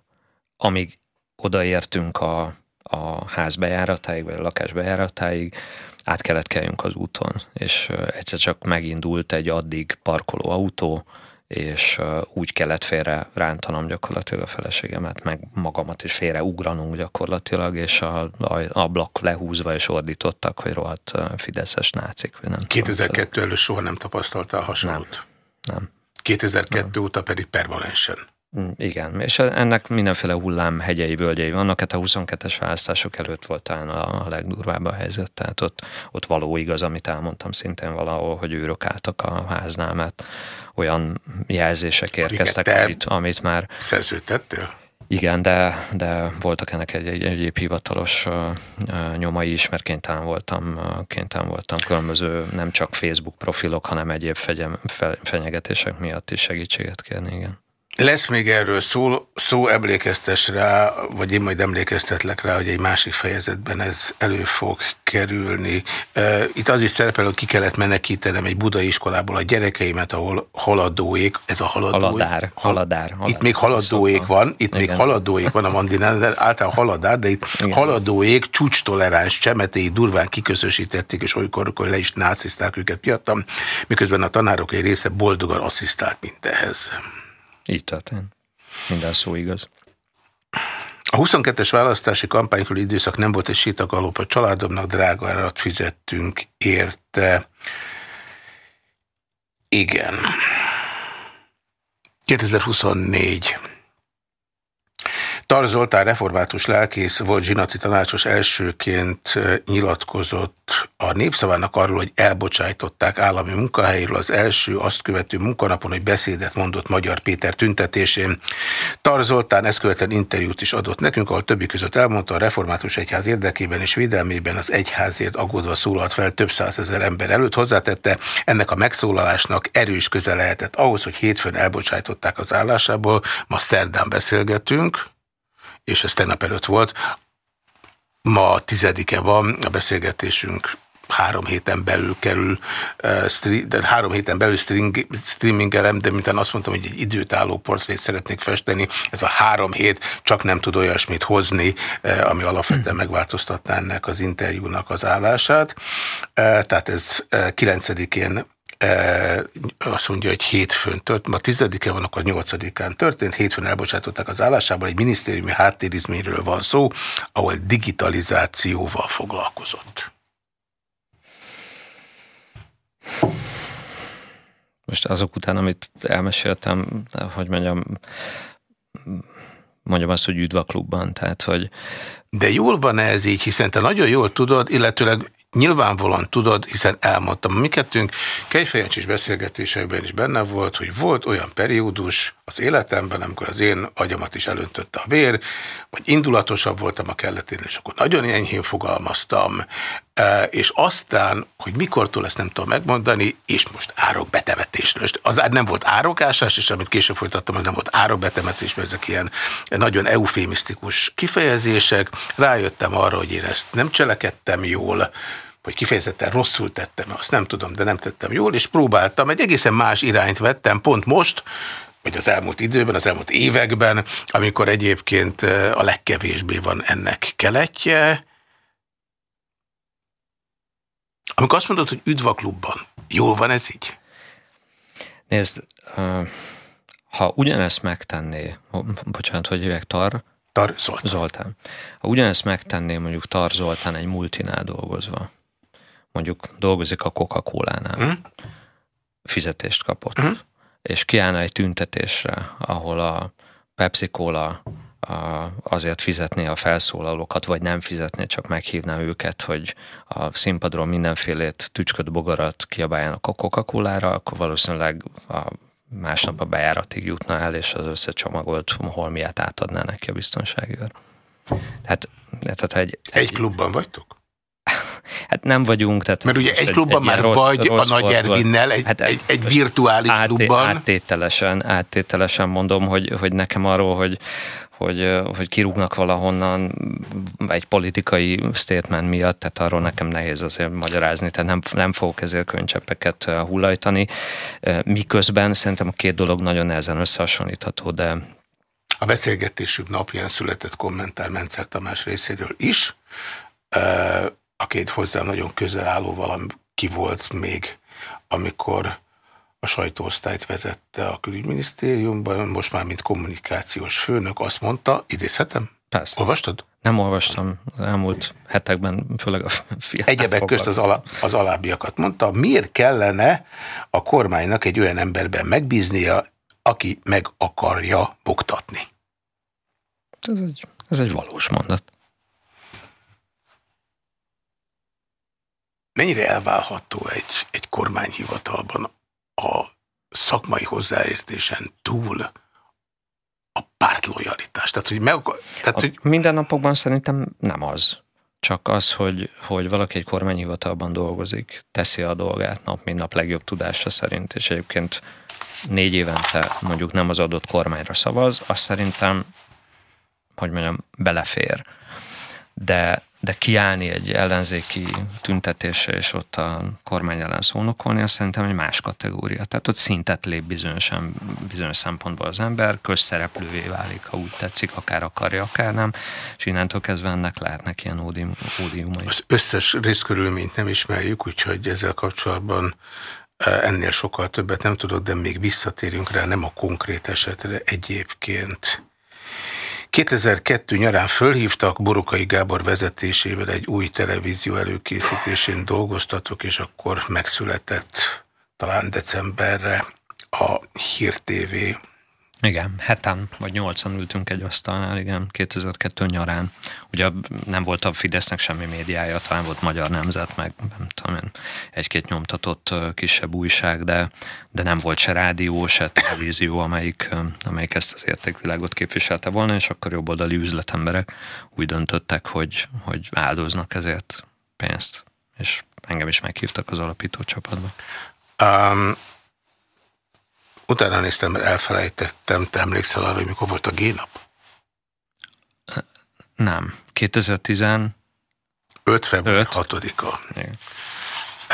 amíg odaértünk a, a ház bejáratáig, vagy a lakás bejáratáig, át kellett kelljünk az úton, és uh, egyszer csak megindult egy addig parkoló autó, és úgy kellett félre rántanom gyakorlatilag a feleségemet, meg magamat is félre ugranunk gyakorlatilag, és a, a ablak lehúzva és ordítottak, hogy rohadt fideszes nácik. Vagy nem 2002 tudom, előtt soha nem tapasztaltál hasonlót? Nem. nem. 2002 nem. óta pedig permanensen? Mm, igen, és ennek mindenféle hullám hegyei, völgyei vannak, hát a 22-es választások előtt volt talán a, legdurvább a helyzet, tehát ott, ott való igaz, amit elmondtam szintén valahol, hogy őrök álltak a háznál, mert olyan jelzések érkeztek, amit, amit már... Szerződtettél? Igen, de, de voltak ennek egy, egy egyéb hivatalos uh, nyomai is, mert kénytelen voltam, uh, kénytelen voltam különböző nem csak Facebook profilok, hanem egyéb fegyem, fe, fenyegetések miatt is segítséget kérni, igen. Lesz még erről szó, szó emlékeztes rá, vagy én majd emlékeztetlek rá, hogy egy másik fejezetben ez elő fog kerülni. Itt az is szerepel, hogy ki kellett menekítenem egy budai iskolából a gyerekeimet, ahol haladóék, ez a haladó. Haladár, haladár, haladár. Itt még haladóék van, itt Igen. még haladóék van a Mandinán, de általában haladár, de itt Igen. haladóék csúcs toleráns csemetéi durván kiközösítették, és olykor, olykor le is nácizták őket miattam, miközben a tanárok egy része boldogan asszisztált mindenhez. Így történt. Minden szó igaz. A 22-es választási kampánykörű időszak nem volt egy sítagalop, a családomnak drága árat fizettünk érte. Igen. 2024. Tar Zoltán református lelkész volt zsinati tanácsos elsőként nyilatkozott a népszavának arról, hogy elbocsájtották állami munkahelyről az első azt követő munkanapon, hogy beszédet mondott Magyar Péter tüntetésén. Tar Zoltán ezt követően interjút is adott nekünk, ahol többi között elmondta a református egyház érdekében és védelmében az egyházért aggódva szólalt fel több százezer ember előtt. Hozzátette, ennek a megszólalásnak erős köze lehetett ahhoz, hogy hétfőn elbocsájtották az állásából. Ma szerdán beszélgetünk, és ez tegnap előtt volt. Ma tizedike van, a beszélgetésünk három héten belül kerül, de három héten belül string, streamingelem, de mintán azt mondtam, hogy egy időtálló portrét szeretnék festeni, ez a három hét csak nem tud olyasmit hozni, ami alapvetően megváltoztatná ennek az interjúnak az állását. Tehát ez 9-én azt mondja, hogy hétfőn tört, ma tizedike van, akkor nyolcadikán történt, hétfőn elbocsátották az állásában, egy minisztériumi háttérizményről van szó, ahol digitalizációval foglalkozott. Most azok után, amit elmeséltem, hogy mondjam, mondjam azt, hogy üdvaklubban, tehát, hogy... De jól van -e ez így, hiszen te nagyon jól tudod, illetőleg nyilvánvalóan tudod, hiszen elmondtam, mi kettőnk Kejfejancsis beszélgetéseiben is benne volt, hogy volt olyan periódus az életemben, amikor az én agyamat is elöntötte a vér, vagy indulatosabb voltam a kelletén, és akkor nagyon enyhén fogalmaztam, és aztán, hogy mikortól ezt nem tudom megmondani, és most árok betemetésről. Az nem volt árokásás, és amit később folytattam, az nem volt árok betemetés, mert ezek ilyen nagyon eufémisztikus kifejezések. Rájöttem arra, hogy én ezt nem cselekedtem jól, vagy kifejezetten rosszul tettem, azt nem tudom, de nem tettem jól, és próbáltam, egy egészen más irányt vettem pont most, vagy az elmúlt időben, az elmúlt években, amikor egyébként a legkevésbé van ennek keletje. Amikor azt mondod, hogy üdvaklubban, jól van ez így? Nézd, ha ugyanezt megtenné, bocsánat, hogy hívják Tar? Tar Zoltán. Zoltán. Ha ugyanezt megtenné mondjuk Tar Zoltán egy multinál dolgozva, mondjuk dolgozik a Coca-Cola-nál, mm. fizetést kapott, mm. és kiállna egy tüntetésre, ahol a Pepsi-Cola azért fizetné a felszólalókat, vagy nem fizetné, csak meghívná őket, hogy a színpadról mindenfélét tücsköd bogarat kiabáljanak a Coca-Cola-ra, akkor valószínűleg a másnap a bejáratig jutna el, és az összecsomagolt holmiát átadná neki a biztonságőr. Tehát, tehát egy, egy, egy klubban vagytok? Hát nem vagyunk. Tehát Mert ugye egy klubban egy már rossz, vagy rossz a Nagy Ervinnel, egy, hát egy, egy virtuális átté, klubban. Áttételesen, áttételesen mondom, hogy, hogy nekem arról, hogy, hogy, hogy kirúgnak valahonnan egy politikai statement miatt, tehát arról nekem nehéz azért magyarázni, tehát nem, nem fogok ezért könycseppeket hullajtani. Miközben szerintem a két dolog nagyon nehezen összehasonlítható, de a beszélgetésük napján született kommentár Mencer Tamás részéről is, aki egy hozzá nagyon közel álló valaki volt még, amikor a sajtóosztályt vezette a külügyminisztériumban, most már mint kommunikációs főnök azt mondta, idézhetem? Persze. Olvastad? Nem olvastam az elmúlt hetekben, főleg a fiatal. Egyebek közt az, alá, az alábbiakat mondta. Miért kellene a kormánynak egy olyan emberben megbíznia, aki meg akarja buktatni. Ez egy, ez egy valós mondat. Mennyire elválható egy, egy kormányhivatalban a szakmai hozzáértésen túl a pártlojalitás? Tehát, hogy meg, tehát, hogy... A mindennapokban szerintem nem az. Csak az, hogy, hogy valaki egy kormányhivatalban dolgozik, teszi a dolgát nap, mint nap legjobb tudása szerint, és egyébként négy évente mondjuk nem az adott kormányra szavaz, azt szerintem, hogy mondjam, belefér. De de kiállni egy ellenzéki tüntetésre és ott a kormány ellen szónokolni, azt szerintem egy más kategória. Tehát ott szintet lép bizonyosan, bizonyos szempontból az ember, közszereplővé válik, ha úgy tetszik, akár akarja, akár nem, és innentől kezdve ennek lehetnek ilyen ódiumai. Az összes részkörülményt nem ismerjük, úgyhogy ezzel kapcsolatban e, ennél sokkal többet nem tudok, de még visszatérünk rá, nem a konkrét esetre egyébként. 2002 nyarán fölhívtak, Borokai Gábor vezetésével egy új televízió előkészítésén dolgoztatok, és akkor megszületett talán decemberre a Hír TV igen, heten vagy nyolcan ültünk egy asztalnál, igen, 2002 nyarán. Ugye nem volt a Fidesznek semmi médiája, talán volt Magyar Nemzet, meg nem tudom én, egy-két nyomtatott kisebb újság, de, de nem volt se rádió, se televízió, amelyik, amelyik ezt az értékvilágot képviselte volna, és akkor jobboldali üzletemberek úgy döntöttek, hogy, hogy áldoznak ezért pénzt. És engem is meghívtak az alapító csapatba. Um, Utána néztem, mert elfelejtettem. Te emlékszel arra, hogy mikor volt a G-nap? Nem. 2010... 5. február 6-a.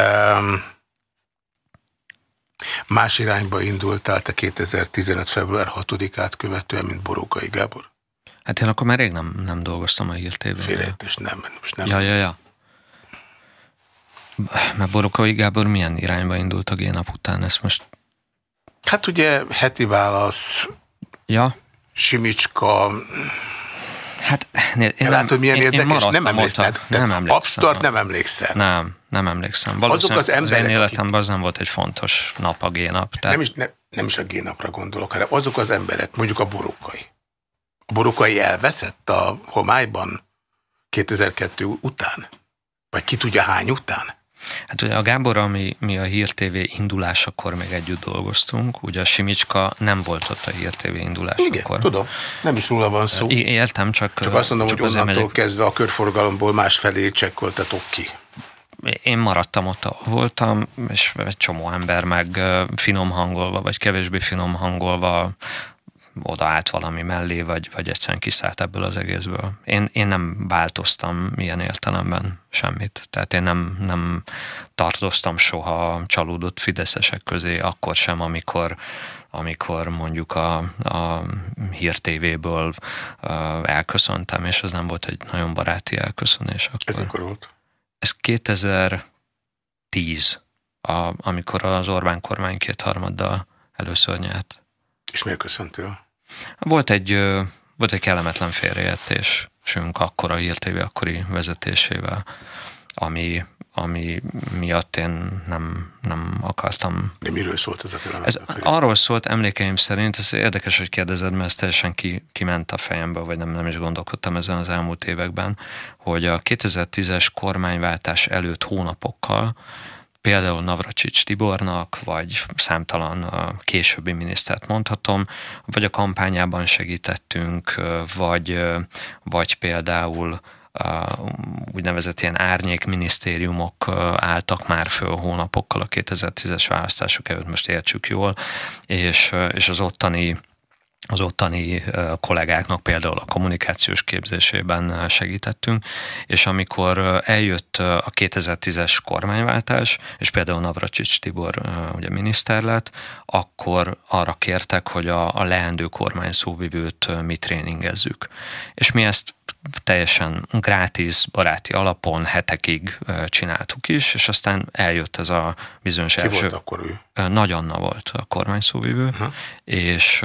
Um, más irányba indultál te 2015. február 6-át követően, mint Borókai Gábor? Hát én akkor már rég nem, nem dolgoztam a hírtévén. Félrejtés, nem, most nem. Ja, ja, ja. Mert Borókai Gábor milyen irányba indult a G-nap után? Ezt most Hát ugye heti válasz, ja. Simicska, Hát, én nem, látod, milyen én, érdekes, én nem emlékszel. Nem emlékszem. Abstart nem emlékszel. Nem, nem emlékszem. Azok az emberek, az én életemben akik... az nem volt egy fontos nap a génap. Tehát... Nem, is, ne, nem is a génapra gondolok, hanem azok az emberek, mondjuk a borókai. A borókai elveszett a homályban 2002 után? Vagy ki tudja hány után? Hát ugye a Gábor, ami, mi a Hír TV indulásakor még együtt dolgoztunk, ugye a Simicska nem volt ott a Hír TV indulásakor. Igen, tudom. Nem is róla van szó. I- értem, csak... Csak azt mondom, csak hogy onnantól megyek... kezdve a körforgalomból másfelé csekkoltatok ki. Én maradtam ott, ahol voltam, és egy csomó ember meg finom hangolva, vagy kevésbé finom hangolva odaállt valami mellé, vagy, vagy egyszerűen kiszállt ebből az egészből. Én, én nem változtam ilyen értelemben semmit. Tehát én nem, nem tartoztam soha csalódott fideszesek közé, akkor sem, amikor amikor mondjuk a, a Hír TV-ből elköszöntem, és ez nem volt egy nagyon baráti elköszönés. Akkor. Ez mikor volt? Ez 2010, a, amikor az Orbán kormány kétharmaddal először nyert. És miért köszöntél? Volt egy, volt egy kellemetlen félreértésünk akkor a TV akkori vezetésével, ami, ami miatt én nem, nem akartam. De miről szólt ez a kellemetlen ez Arról szólt emlékeim szerint, ez érdekes, hogy kérdezed, mert ez teljesen ki, kiment a fejembe, vagy nem, nem is gondolkodtam ezen az elmúlt években, hogy a 2010-es kormányváltás előtt hónapokkal például Navracsics Tibornak, vagy számtalan későbbi minisztert mondhatom, vagy a kampányában segítettünk, vagy, vagy például úgynevezett ilyen árnyék minisztériumok álltak már föl hónapokkal a 2010-es választások előtt, most értsük jól, és, és az ottani az ottani kollégáknak például a kommunikációs képzésében segítettünk, és amikor eljött a 2010-es kormányváltás, és például Navracsics Tibor ugye miniszter lett, akkor arra kértek, hogy a, a leendő kormány szóvivőt mi tréningezzük. És mi ezt teljesen gratis, baráti alapon hetekig csináltuk is, és aztán eljött ez a bizonyos Ki első... volt akkor ő? Nagy Anna volt a kormányszóvivő, uh-huh. és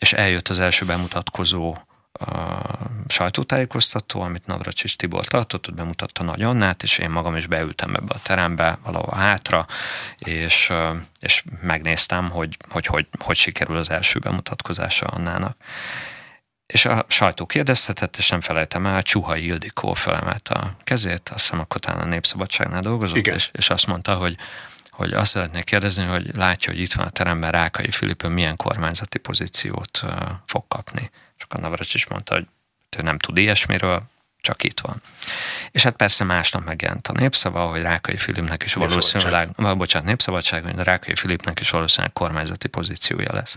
és eljött az első bemutatkozó a sajtótájékoztató, amit Navracsis Tibor tartott, ott bemutatta Nagy Annát, és én magam is beültem ebbe a terembe, valahol hátra, és, és megnéztem, hogy hogy, hogy hogy sikerül az első bemutatkozása Annának. És a sajtó kérdeztetett, és nem felejtem el, Csuha Ildikó felemelte a kezét, azt hiszem akkor talán a Népszabadságnál dolgozott, és, és azt mondta, hogy hogy azt szeretnék kérdezni, hogy látja, hogy itt van a teremben Rákai Filipön milyen kormányzati pozíciót fog kapni. És akkor Navracs is mondta, hogy ő nem tud ilyesmiről, csak itt van. És hát persze másnap megjelent a népszava, hogy Rákai Filipnek is valószínűleg, vagy bocsánat, népszabadság, hogy Rákai Filipnek is valószínűleg kormányzati pozíciója lesz.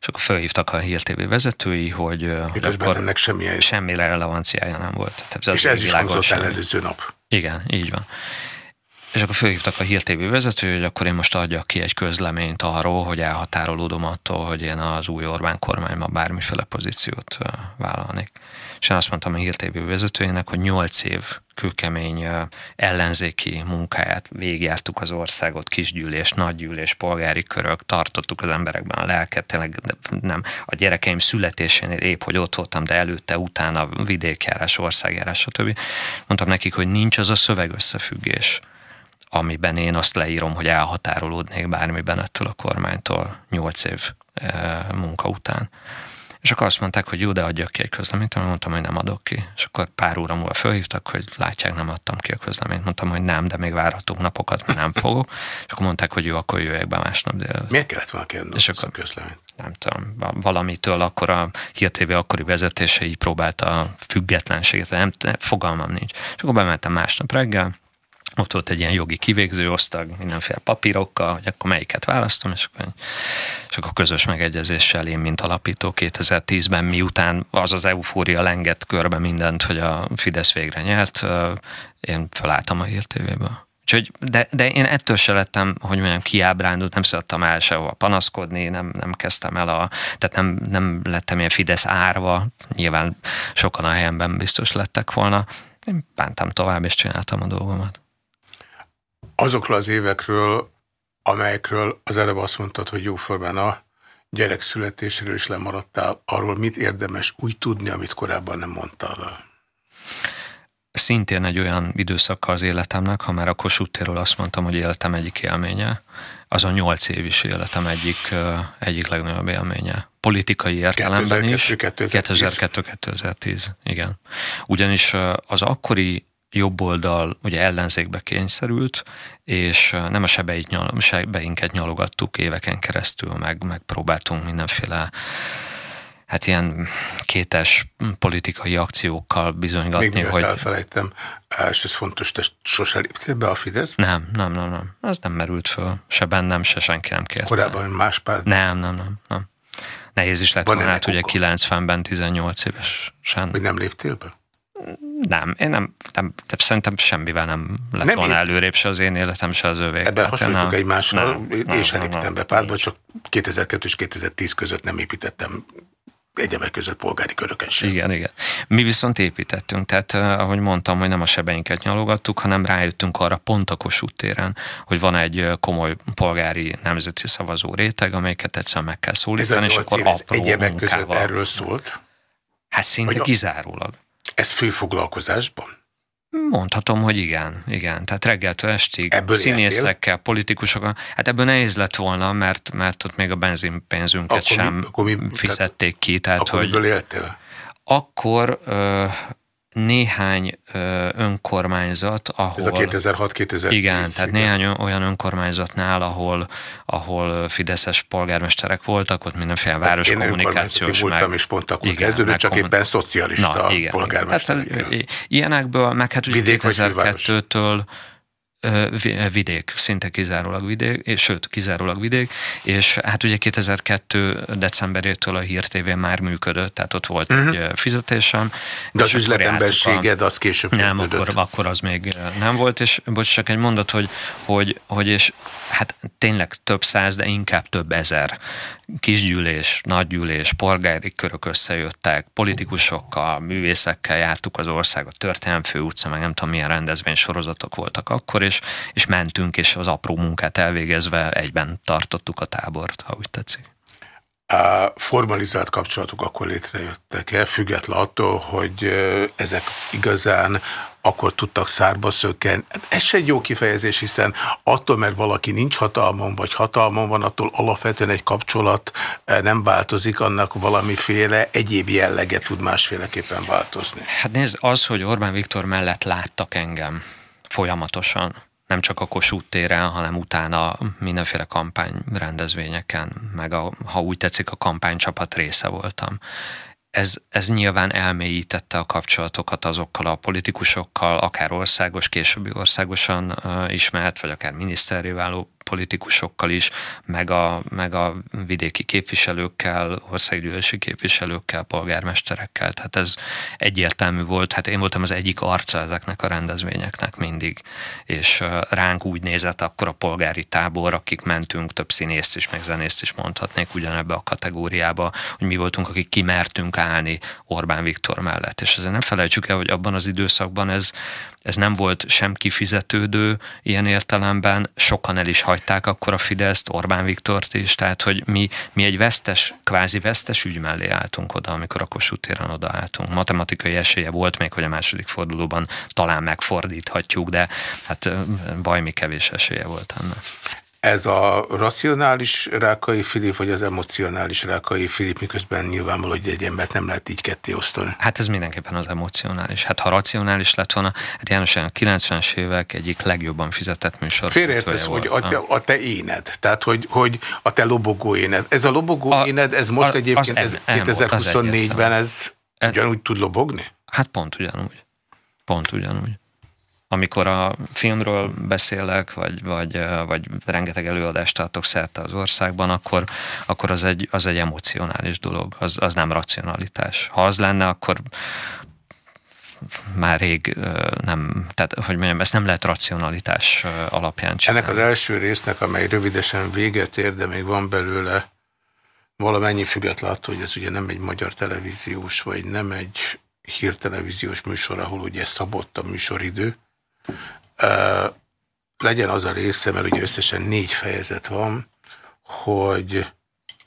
És akkor felhívtak a Hír TV vezetői, hogy, hogy akkor ennek semmilyen... semmi relevanciája nem volt. Tehát és ez is hangzott el előző nap. Igen, így van. És akkor fölhívtak a Hír TV vezető, hogy akkor én most adjak ki egy közleményt arról, hogy elhatárolódom attól, hogy én az új Orbán kormányban bármiféle pozíciót vállalnék. És én azt mondtam a Hír TV vezetőjének, hogy nyolc év kőkemény ellenzéki munkáját végigjártuk az országot, kisgyűlés, nagygyűlés, polgári körök, tartottuk az emberekben a lelket, tényleg nem, a gyerekeim születésénél épp, hogy ott voltam, de előtte, utána vidékjárás, országjárás, stb. Mondtam nekik, hogy nincs az a szövegösszefüggés, amiben én azt leírom, hogy elhatárolódnék bármiben ettől a kormánytól nyolc év munka után. És akkor azt mondták, hogy jó, de adjak ki egy közleményt, amit mondtam, hogy nem adok ki. És akkor pár óra múlva fölhívtak, hogy látják, nem adtam ki a közleményt. Mondtam, hogy nem, de még várhatunk napokat, mert nem fogok. És akkor mondták, hogy jó, akkor jöjjek be másnap dél. Miért kellett volna kérni és akkor, a közleményt? Nem tudom, valamitől akkor a Hír TV akkori vezetése így próbálta a függetlenséget, nem, fogalmam nincs. És akkor bementem másnap reggel, ott volt egy ilyen jogi kivégző osztag, mindenféle papírokkal, hogy akkor melyiket választom, és akkor, és akkor közös megegyezéssel én, mint alapító 2010-ben, miután az az eufória lengett körbe mindent, hogy a Fidesz végre nyert, én felálltam a Hír TV-ből. Úgyhogy, de, de én ettől se lettem, hogy mondjam, kiábrándult, nem szerettem el sehova panaszkodni, nem, nem kezdtem el a, tehát nem, nem lettem ilyen Fidesz árva, nyilván sokan a helyemben biztos lettek volna. Én bántam tovább, és csináltam a dolgomat azokról az évekről, amelyekről az előbb azt mondtad, hogy jóformán a gyerek születéséről is lemaradtál, arról mit érdemes úgy tudni, amit korábban nem mondtál Szintén egy olyan időszaka az életemnek, ha már a Kossuth azt mondtam, hogy életem egyik élménye, az a nyolc év is életem egyik, egyik legnagyobb élménye. Politikai értelemben 2002, is. 2002-2010, igen. Ugyanis az akkori jobb oldal ugye ellenzékbe kényszerült, és nem a sebeit nyal, sebeinket nyalogattuk éveken keresztül, meg, meg próbáltunk mindenféle hát ilyen kétes politikai akciókkal bizonygatni, Még hogy... elfelejtem, és ez fontos, te sose léptél be a Fidesz? Nem, nem, nem, nem. Ez nem merült föl. Se bennem, se senki nem kérte. Korábban más párt? Nem, nem, nem. nem. Nehéz is lett volna, hát ugye 90-ben 18 évesen. Hogy nem léptél be? Nem, én nem, nem de szerintem semmivel nem lett nem volna én... előrébb se az én életem, se az övé. Ebben hasonlítunk egymással, nem, és elépítem be párba, csak 2002 és 2010 között nem építettem egyebek között polgári köröken sem. Igen, igen. Mi viszont építettünk, tehát eh, ahogy mondtam, hogy nem a sebeinket nyalogattuk, hanem rájöttünk arra pont a Kossuth téren, hogy van egy eh, komoly polgári nemzeti szavazó réteg, amelyeket egyszerűen meg kell szólítani, és akkor apró egyebek között erről szólt? Hát szinte kizárólag. Ez főfoglalkozásban? Mondhatom, hogy igen, igen. Tehát reggeltől estig ebből színészekkel, éltél? politikusokkal. Hát ebből nehéz lett volna, mert, mert ott még a benzinpénzünket akkor sem mi, akkor mi, fizették tehát, ki. Tehát, akkor hogy éltél? Akkor néhány önkormányzat, ahol... Ez a 2006-2010. Igen, tehát igen. néhány olyan önkormányzatnál, ahol, ahol fideszes polgármesterek voltak, ott mindenféle város Én kommunikációs meg... voltam, és pont akkor igen, kezdődött, csak kommun... éppen szocialista Na, igen, polgármesterek. Hát, ilyenekből, meg hát ugye 2002-től vidék, szinte kizárólag vidék, és sőt, kizárólag vidék, és hát ugye 2002 decemberétől a Hír TV már működött, tehát ott volt uh-huh. egy fizetésem. De az üzletemberséged az később Nem, akkor, akkor az még nem volt, és bocs, csak egy mondat, hogy, hogy, hogy és hát tényleg több száz, de inkább több ezer kisgyűlés, nagygyűlés, polgári körök összejöttek, politikusokkal, művészekkel jártuk az országot, történelmi főutca, meg nem tudom milyen rendezvénysorozatok voltak akkor, és, és mentünk, és az apró munkát elvégezve egyben tartottuk a tábort, ha úgy tetszik. formalizált kapcsolatok akkor létrejöttek el, független attól, hogy ezek igazán akkor tudtak szárba szökkenni. Hát ez se egy jó kifejezés, hiszen attól, mert valaki nincs hatalmon, vagy hatalmon van, attól alapvetően egy kapcsolat nem változik, annak valamiféle egyéb jellege tud másféleképpen változni. Hát nézd, az, hogy Orbán Viktor mellett láttak engem folyamatosan, nem csak a Kossuth téren, hanem utána mindenféle kampányrendezvényeken, meg a, ha úgy tetszik, a kampánycsapat része voltam. Ez, ez nyilván elmélyítette a kapcsolatokat azokkal a politikusokkal, akár országos, későbbi országosan uh, ismert, vagy akár miniszterré váló politikusokkal is, meg a, meg a vidéki képviselőkkel, országgyűlési képviselőkkel, polgármesterekkel. Tehát ez egyértelmű volt. Hát én voltam az egyik arca ezeknek a rendezvényeknek mindig. És ránk úgy nézett akkor a polgári tábor, akik mentünk, több színészt is, meg zenészt is mondhatnék ugyanebbe a kategóriába, hogy mi voltunk, akik kimertünk állni Orbán Viktor mellett. És ezért nem felejtsük el, hogy abban az időszakban ez, ez nem volt sem kifizetődő ilyen értelemben, sokan el is hagyták akkor a Fideszt, Orbán Viktort is, tehát hogy mi, mi egy vesztes, kvázi vesztes ügy mellé álltunk oda, amikor a Kossuth téren odaálltunk. Matematikai esélye volt még, hogy a második fordulóban talán megfordíthatjuk, de hát bajmi kevés esélye volt ennek. Ez a racionális Rákai Filip, vagy az emocionális Rákai Filip, miközben nyilvánvaló, hogy egy embert nem lehet így ketté osztani? Hát ez mindenképpen az emocionális. Hát ha racionális lett volna, hát János a 90-es évek egyik legjobban fizetett műsor. Félreértesz, hogy a te, a te éned, tehát hogy, hogy a te lobogó éned. Ez a lobogó a, éned, ez most a, egyébként ez 2024-ben ez ugyanúgy tud lobogni? Hát pont ugyanúgy. Pont ugyanúgy amikor a filmről beszélek, vagy, vagy, vagy rengeteg előadást tartok szerte az országban, akkor, akkor az, egy, az egy emocionális dolog, az, az nem racionalitás. Ha az lenne, akkor már rég nem, tehát hogy mondjam, ezt nem lehet racionalitás alapján csinálni. Ennek az első résznek, amely rövidesen véget ér, de még van belőle valamennyi független attól, hogy ez ugye nem egy magyar televíziós, vagy nem egy hírtelevíziós műsor, ahol ugye szabott a műsoridő, legyen az a része, mert ugye összesen négy fejezet van, hogy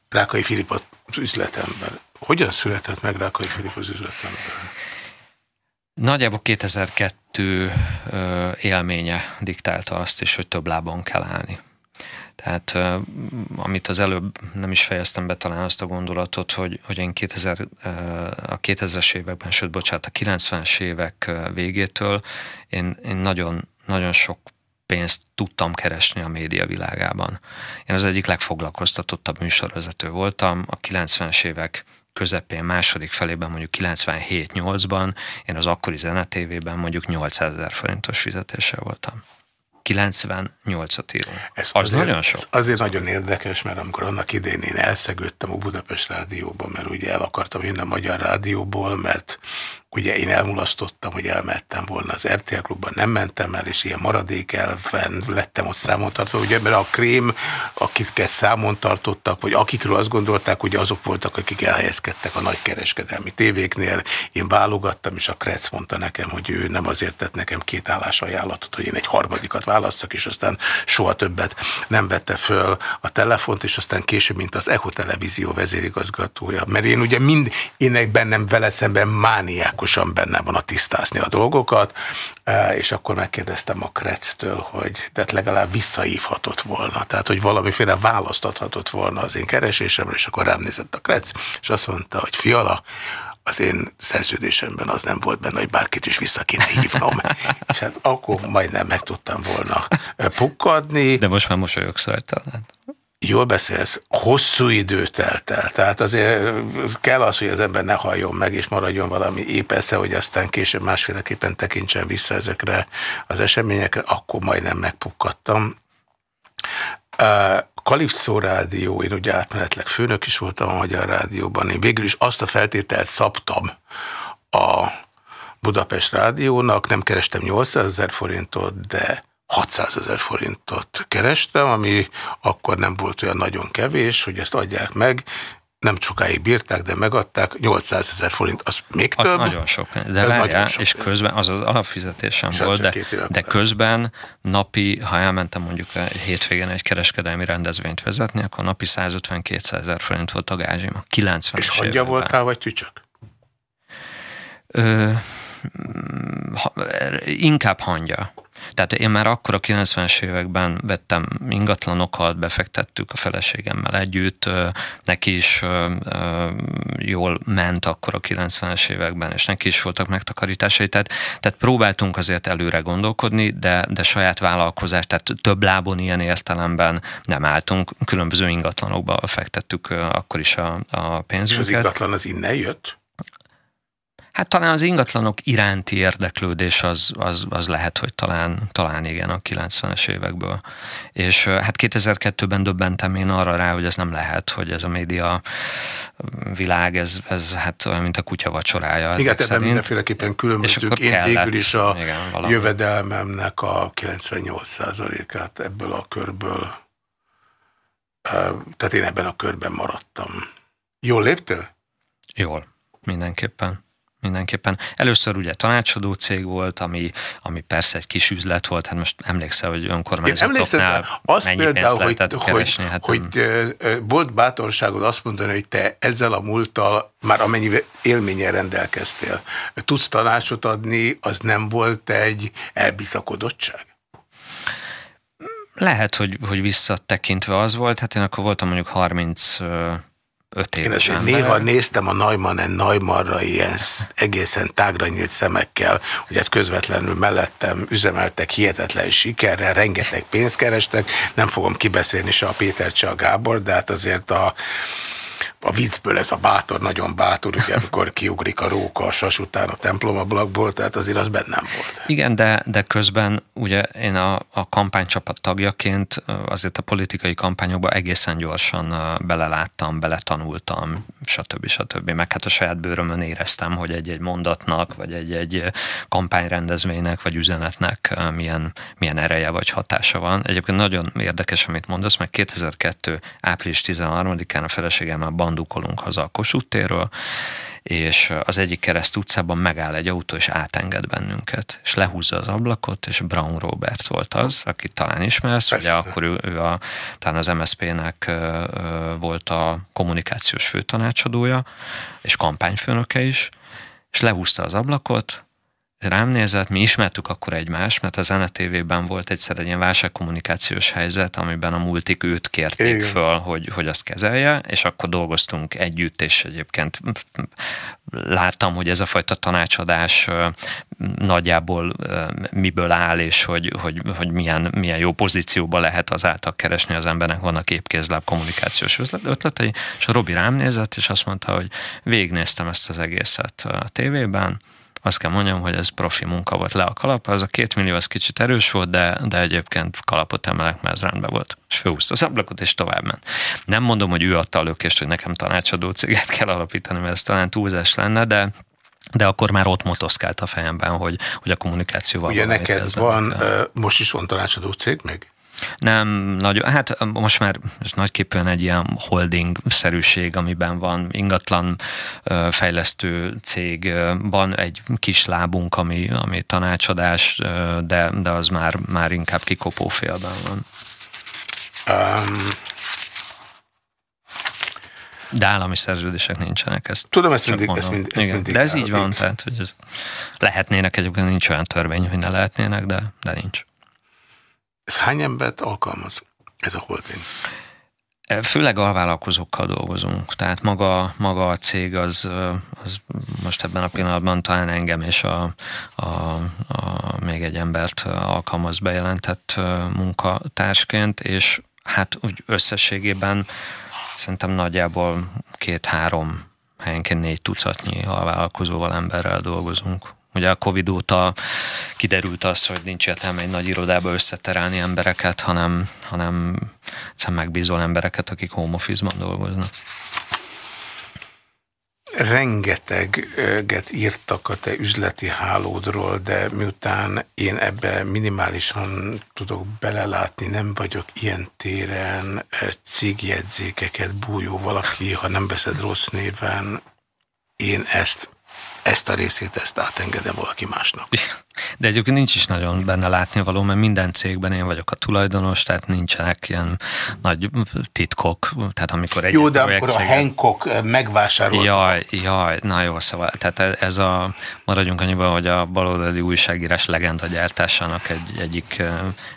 Rákai Filip az üzletember. Hogyan született meg Rákai Filip az üzletember? Nagyjából 2002 élménye diktálta azt is, hogy több lábon kell állni. Tehát amit az előbb nem is fejeztem be talán azt a gondolatot, hogy, hogy én 2000, a 2000-es években, sőt bocsánat, a 90-es évek végétől én, én nagyon, nagyon sok pénzt tudtam keresni a média világában. Én az egyik legfoglalkoztatottabb műsorvezető voltam, a 90-es évek közepén, második felében, mondjuk 97-8-ban, én az akkori zenetévében mondjuk 800 ezer forintos fizetéssel voltam. 98-at írunk. Ez az azért, nagyon sok. Ez azért nagyon érdekes, mert amikor annak idén én elszegődtem a Budapest rádióban, mert ugye el akartam jönni a Magyar Rádióból, mert ugye én elmulasztottam, hogy elmentem volna az RTL klubban, nem mentem el, és ilyen maradék elven lettem ott számon tartva. Ugye, mert a krém, akiket számon tartottak, vagy akikről azt gondolták, hogy azok voltak, akik elhelyezkedtek a nagykereskedelmi tévéknél. Én válogattam, és a Kretz mondta nekem, hogy ő nem azért tett nekem két állásajánlatot, hogy én egy harmadikat válasszak, és aztán soha többet nem vette föl a telefont, és aztán később, mint az Echo Televízió vezérigazgatója. Mert én ugye mind, én bennem vele szemben mániák szándékosan benne van a tisztázni a dolgokat, e, és akkor megkérdeztem a Kretz-től, hogy tehát legalább visszaívhatott volna, tehát hogy valamiféle választathatott volna az én keresésemre, és akkor rám nézett a Kretz, és azt mondta, hogy fiala, az én szerződésemben az nem volt benne, hogy bárkit is vissza kéne hívnom. és hát akkor majdnem meg tudtam volna pukkadni. De most már mosolyogsz rajta. Jól beszélsz, hosszú idő telt el. Tehát azért kell az, hogy az ember ne halljon meg, és maradjon valami épp esze, hogy aztán később másféleképpen tekintsen vissza ezekre az eseményekre, akkor majdnem megpukkadtam. Kalipszó Rádió, én ugye átmenetleg főnök is voltam a Magyar Rádióban, én végül is azt a feltételt szabtam a Budapest Rádiónak, nem kerestem 800 ezer forintot, de 600 ezer forintot kerestem, ami akkor nem volt olyan nagyon kevés, hogy ezt adják meg, nem sokáig bírták, de megadták, 800 ezer forint, az még az több. nagyon sok, de várjál, sok és közben az az alapfizetésem és volt, de, de közben napi, ha elmentem mondjuk hétvégén egy kereskedelmi rendezvényt vezetni, akkor napi 150-200 ezer forint volt a gázsim, a 90 És hangya voltál, vagy tücsök? Ö, ha, inkább hangya. Tehát én már akkor a 90-es években vettem ingatlanokat, befektettük a feleségemmel együtt, neki is jól ment akkor a 90-es években, és neki is voltak megtakarításai, tehát, tehát próbáltunk azért előre gondolkodni, de, de saját vállalkozás, tehát több lábon ilyen értelemben nem álltunk, különböző ingatlanokba fektettük akkor is a, a pénzünket. És az ingatlan az innen jött? Hát talán az ingatlanok iránti érdeklődés az, az, az lehet, hogy talán, talán igen a 90-es évekből. És hát 2002-ben döbbentem én arra rá, hogy ez nem lehet, hogy ez a média világ, ez, ez hát olyan, mint a kutya vacsorája. Igen, ebben mindenféleképpen különbözők. Én kellett, végül is a igen, jövedelmemnek a 98%-át ebből a körből, tehát én ebben a körben maradtam. Jól léptél? Jól, mindenképpen mindenképpen. Először ugye tanácsadó cég volt, ami, ami persze egy kis üzlet volt, hát most emlékszel, hogy önkormányzatoknál azt mennyi például, pénzt lehetett hogy, keresni. Hát hogy, hogy volt bátorságod azt mondani, hogy te ezzel a múlttal, már amennyi élményen rendelkeztél, tudsz tanácsot adni, az nem volt egy elbiszakodottság? Lehet, hogy, hogy visszatekintve az volt, hát én akkor voltam mondjuk 30 öt éves Én ember. néha néztem a Neumannen Neumarra ilyen egészen tágra nyílt szemekkel, hogy hát közvetlenül mellettem üzemeltek hihetetlen sikerrel, rengeteg pénzt kerestek, nem fogom kibeszélni se a Péter, se a Gábor, de hát azért a a viccből ez a bátor, nagyon bátor, ugye, amikor kiugrik a róka a sas után a templomablakból, tehát azért az bennem volt. Igen, de, de közben ugye én a, a kampánycsapat tagjaként azért a politikai kampányokba egészen gyorsan beleláttam, beletanultam, stb. stb. Meg hát a saját bőrömön éreztem, hogy egy-egy mondatnak, vagy egy-egy kampányrendezvénynek, vagy üzenetnek milyen, milyen ereje vagy hatása van. Egyébként nagyon érdekes, amit mondasz, mert 2002. április 13-án a feleségemmel bandukolunk haza a Kossuth térről, és az egyik kereszt utcában megáll egy autó, és átenged bennünket, és lehúzza az ablakot, és Brown Robert volt az, akit talán ismersz, Persze. ugye akkor ő, ő a, talán az MSZP-nek volt a kommunikációs főtanácsadója, és kampányfőnöke is, és lehúzta az ablakot, rám nézett, mi ismertük akkor egymást, mert a Zene TV-ben volt egyszer egy ilyen válságkommunikációs helyzet, amiben a multik őt kérték Igen. föl, hogy, hogy azt kezelje, és akkor dolgoztunk együtt, és egyébként láttam, hogy ez a fajta tanácsadás nagyjából miből áll, és hogy, hogy, hogy milyen, milyen jó pozícióba lehet azáltal keresni az embernek, vannak épkézláb kommunikációs ötletei, és a Robi rám nézett, és azt mondta, hogy végignéztem ezt az egészet a tévében, azt kell mondjam, hogy ez profi munka volt le a kalap, az a két millió az kicsit erős volt, de, de egyébként kalapot emelek, mert ez rendben volt. És főhúzta az ablakot, és tovább ment. Nem mondom, hogy ő adta a lökést, hogy nekem tanácsadó céget kell alapítani, mert ez talán túlzás lenne, de de akkor már ott motoszkált a fejemben, hogy, hogy a kommunikációval Ugye neked van, most is van tanácsadó cég még? Nem nagyon, hát most már most nagyképpen egy ilyen holding-szerűség, amiben van ingatlan fejlesztő cég, van egy kis lábunk, ami, ami tanácsadás, de, de az már, már inkább kikopó félben van. Um, de állami szerződések nincsenek. Ezt Tudom, ezt mindig, ezt mind, ezt mindig De ez így van, tehát hogy ez lehetnének, egyébként nincs olyan törvény, hogy ne lehetnének, de, de nincs. Ez hány embert alkalmaz, ez a holding? E, főleg alvállalkozókkal dolgozunk, tehát maga, maga a cég az, az most ebben a pillanatban talán engem és a, a, a még egy embert alkalmaz bejelentett munkatársként, és hát úgy összességében szerintem nagyjából két-három helyenként négy tucatnyi alvállalkozóval emberrel dolgozunk. Ugye a Covid óta kiderült az, hogy nincs értelme egy nagy irodába összeterelni embereket, hanem, hanem egyszerűen megbízol embereket, akik home office-ban dolgoznak. rengeteget írtak a te üzleti hálódról, de miután én ebbe minimálisan tudok belelátni, nem vagyok ilyen téren cégjegyzékeket bújó valaki, ha nem veszed rossz néven, én ezt ezt a részét, ezt átengedem valaki másnak. De egyébként nincs is nagyon benne látni való, mert minden cégben én vagyok a tulajdonos, tehát nincsenek ilyen nagy titkok, tehát amikor egy Jó, de amikor a Hancock megvásárolt. Jaj, jaj, na jó, szóval, tehát ez a, maradjunk annyiban, hogy a baloldali újságírás legenda gyártásának egy, egyik,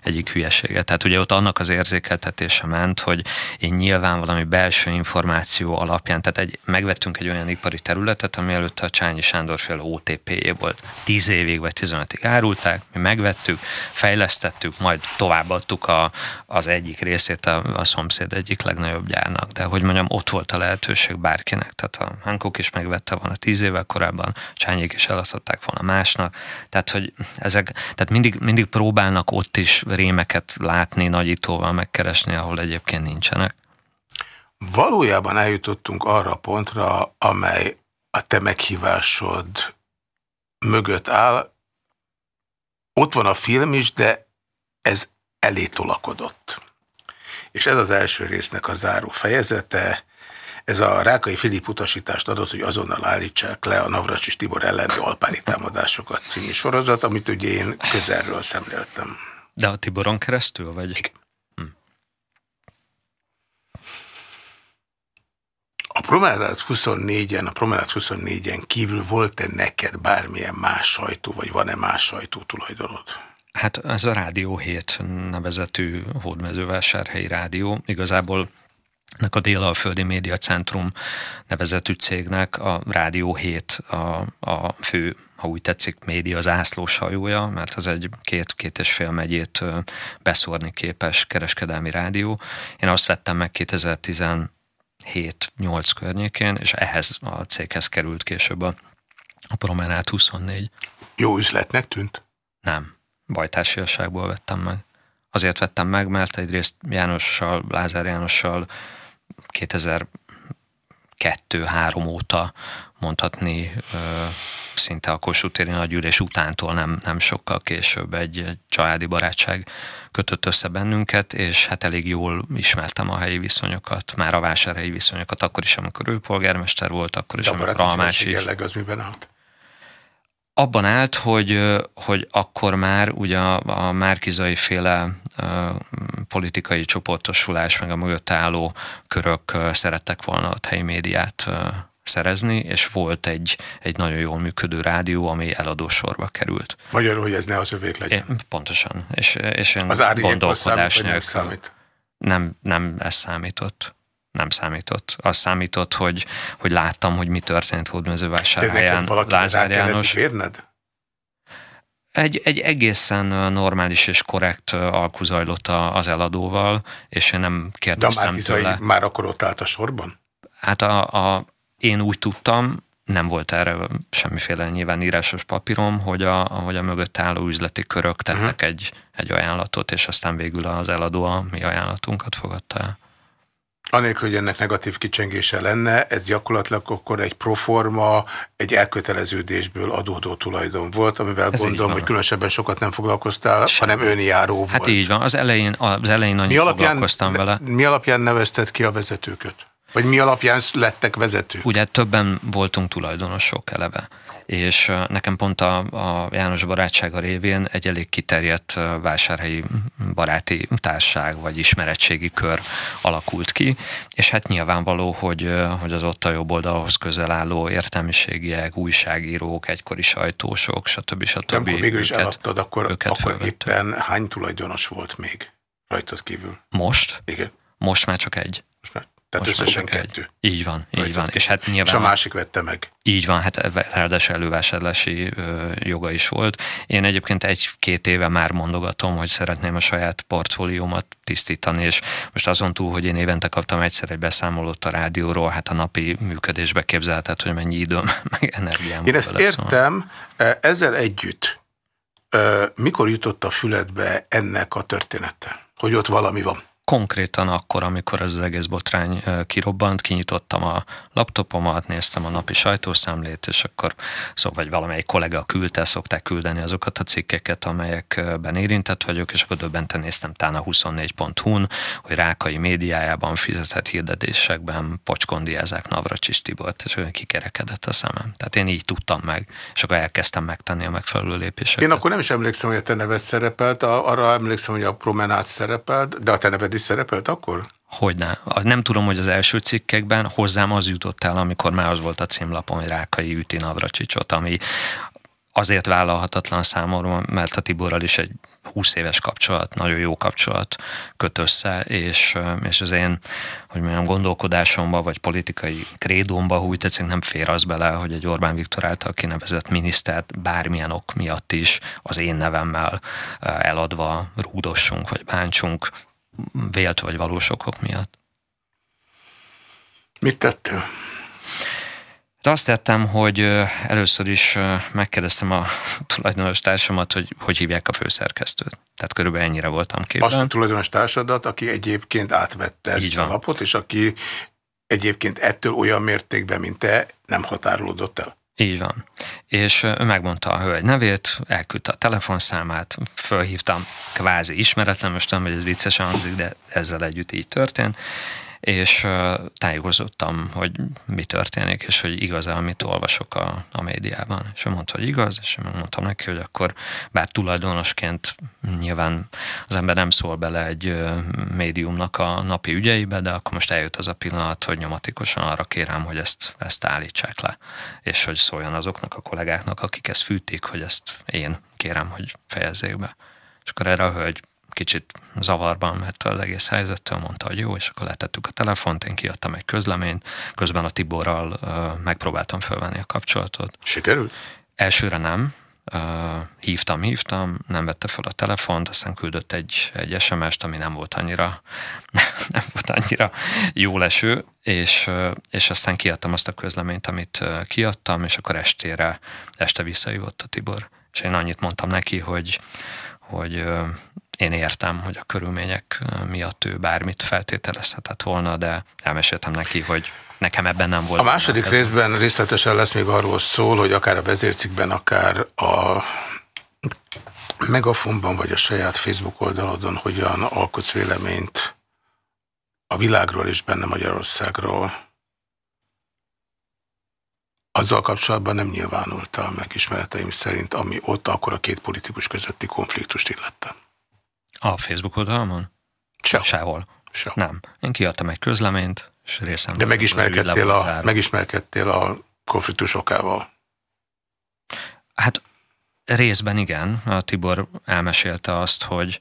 egyik hülyesége. Tehát ugye ott annak az érzékeltetése ment, hogy én nyilván valami belső információ alapján, tehát egy, megvettünk egy olyan ipari területet, ami előtte a Csányi Sándorféle OTP-jé volt. 10 évig vagy 15-ig árulták, mi megvettük, fejlesztettük, majd továbbadtuk a, az egyik részét a, a szomszéd egyik legnagyobb gyárnak. De hogy mondjam, ott volt a lehetőség bárkinek. Tehát a Hankok is megvette volna 10 évvel korábban, Csányék is eladhatták volna másnak. Tehát, hogy ezek, tehát mindig, mindig próbálnak ott is rémeket látni, nagyítóval megkeresni, ahol egyébként nincsenek. Valójában eljutottunk arra a pontra, amely a te meghívásod mögött áll. Ott van a film is, de ez elé tolakodott. És ez az első résznek a záró fejezete. Ez a Rákai Filip utasítást adott, hogy azonnal állítsák le a Navracsis Tibor elleni alpári támadásokat című sorozat, amit ugye én közelről szemléltem. De a Tiboron keresztül, vagy? Igen. A Promenade 24-en, a Promenade 24-en kívül volt-e neked bármilyen más sajtó, vagy van-e más sajtó tulajdonod? Hát ez a Rádió 7 nevezetű hódmezővásárhelyi rádió. Igazából nek a Délalföldi Média Centrum nevezetű cégnek a Rádió 7 a, a fő, ha úgy tetszik, média zászlós hajója, mert az egy két-két és fél megyét beszórni képes kereskedelmi rádió. Én azt vettem meg 2010 7-8 környékén, és ehhez a céghez került később a, a Promenát 24. Jó üzletnek tűnt? Nem, bajtársiasságból vettem meg. Azért vettem meg, mert egyrészt Jánossal, Lázár Jánossal 2002-3 óta mondhatni szinte a Kossuth téri nagygyűlés utántól nem, nem sokkal később egy, egy családi barátság kötött össze bennünket, és hát elég jól ismertem a helyi viszonyokat, már a vásárhelyi viszonyokat, akkor is, amikor ő polgármester volt, akkor is, De amikor Almás is. jelleg az miben állt? Abban állt, hogy, hogy akkor már ugye a, a Márkizai féle politikai csoportosulás, meg a mögött álló körök szerettek volna a helyi médiát szerezni, és volt egy, egy nagyon jól működő rádió, ami eladó sorba került. Magyarul, hogy ez ne az övék legyen. É, pontosan. És, és én az gondolkodás számít, nem számít? Nem, nem ez számított. Nem számított. Az számított, hogy, hogy láttam, hogy mi történt Hódmezővásárhelyen. Lázár János. Érned? Egy, egy egészen normális és korrekt alkú zajlott az eladóval, és én nem kérdeztem De a tőle. már akkor ott állt a sorban? Hát a, a, én úgy tudtam, nem volt erre semmiféle nyilván írásos papírom, hogy a, hogy a mögött álló üzleti körök tettek uh-huh. egy, egy ajánlatot, és aztán végül az eladó a mi ajánlatunkat fogadta el. Anélkül, hogy ennek negatív kicsengése lenne, ez gyakorlatilag akkor egy proforma, egy elköteleződésből adódó tulajdon volt, amivel ez gondolom, hogy különösebben sokat nem foglalkoztál, Sem. hanem önjáró hát volt. Hát így van, az elején, az elején annyit mi alapján, foglalkoztam vele. Mi alapján nevezted ki a vezetőköt? Vagy mi alapján lettek vezetők? Ugye többen voltunk tulajdonosok eleve és nekem pont a, a János barátsága révén egy elég kiterjedt vásárhelyi baráti társág vagy ismeretségi kör alakult ki, és hát nyilvánvaló, hogy, hogy az ott a jobb oldalhoz közel álló értelmiségiek, újságírók, egykori sajtósok, stb. stb. De amikor végül is őket, eladtad, akkor, akkor éppen hány tulajdonos volt még rajtad kívül? Most? Igen. Most már csak egy. Most már tehát Most összesen kettő. Egy. Így van, így Rajta van. És, hát nyilván, és a másik vette meg. Így van, hát ráadásul elővásárlási ö, joga is volt. Én egyébként egy-két éve már mondogatom, hogy szeretném a saját portfóliómat tisztítani, és most azon túl, hogy én évente kaptam egyszer egy beszámolót a rádióról, hát a napi működésbe képzeltet, hogy mennyi időm, meg energiám. Én ezt értem, e, ezzel együtt mikor jutott a füledbe ennek a története? Hogy ott valami van? Konkrétan akkor, amikor ez az egész botrány kirobbant, kinyitottam a laptopomat, néztem a napi sajtószámlét, és akkor szóval vagy valamelyik kollega küldte, szokták küldeni azokat a cikkeket, amelyekben érintett vagyok, és akkor döbbenten néztem tán a 24.hu-n, hogy Rákai médiájában fizetett hirdetésekben pocskondiázák Navracsis Tibort, és olyan kikerekedett a szemem. Tehát én így tudtam meg, és akkor elkezdtem megtenni a megfelelő lépéseket. Én akkor nem is emlékszem, hogy a te neved szerepelt, arra emlékszem, hogy a promenát szerepelt, de a te neved is szerepelt akkor? Hogyne. Nem tudom, hogy az első cikkekben hozzám az jutott el, amikor már az volt a címlapon, hogy Rákai üti Navracsicsot, ami azért vállalhatatlan számomra, mert a Tiborral is egy 20 éves kapcsolat, nagyon jó kapcsolat köt össze, és, és az én, hogy mondjam, gondolkodásomba, vagy politikai krédomba, úgy tetszik, nem fér az bele, hogy egy Orbán Viktor által kinevezett minisztert bármilyen ok miatt is az én nevemmel eladva rúdossunk, vagy bántsunk, vélt vagy valós okok miatt. Mit tettél? De azt tettem, hogy először is megkérdeztem a tulajdonos társamat, hogy hogy hívják a főszerkesztőt. Tehát körülbelül ennyire voltam képben. Azt a tulajdonos társadat, aki egyébként átvette ezt a lapot, és aki egyébként ettől olyan mértékben, mint te, nem határolódott el. Így van. És ő megmondta a hölgy nevét, elküldte a telefonszámát, fölhívtam kvázi ismeretlen, most tudom, hogy ez viccesen hangzik, de ezzel együtt így történt, és tájékozottam, hogy mi történik, és hogy igaz-e, amit olvasok a, a médiában. És ő mondta, hogy igaz, és én mondtam neki, hogy akkor bár tulajdonosként nyilván az ember nem szól bele egy médiumnak a napi ügyeibe, de akkor most eljött az a pillanat, hogy nyomatikusan arra kérem, hogy ezt, ezt állítsák le, és hogy szóljon azoknak a kollégáknak, akik ezt fűtik, hogy ezt én kérem, hogy fejezzék be. És akkor erre a hölgy kicsit zavarban, mert az egész helyzettől mondta, hogy jó, és akkor letettük a telefont, én kiadtam egy közleményt, közben a Tiborral megpróbáltam felvenni a kapcsolatot. Sikerült? Elsőre nem, hívtam, hívtam, nem vette fel a telefont, aztán küldött egy, egy SMS-t, ami nem volt annyira, nem volt annyira jó leső, és, és aztán kiadtam azt a közleményt, amit kiadtam, és akkor estére, este visszajövott a Tibor. És én annyit mondtam neki, hogy, hogy én értem, hogy a körülmények miatt ő bármit feltételezhetett volna, de elmeséltem neki, hogy nekem ebben nem volt. A második részben részletesen lesz még arról szól, hogy akár a vezércikben, akár a Megafonban, vagy a saját Facebook oldalodon hogyan alkotsz véleményt a világról és benne Magyarországról. Azzal kapcsolatban nem nyilvánultál meg ismereteim szerint, ami ott akkor a két politikus közötti konfliktust illette. A Facebook oldalamon? Sehol. Sehol. Sehol. Nem. Én kiadtam egy közleményt, és részem. De megismerkedtél a, megismerkedtél a konfliktusokával? Hát részben igen. A Tibor elmesélte azt, hogy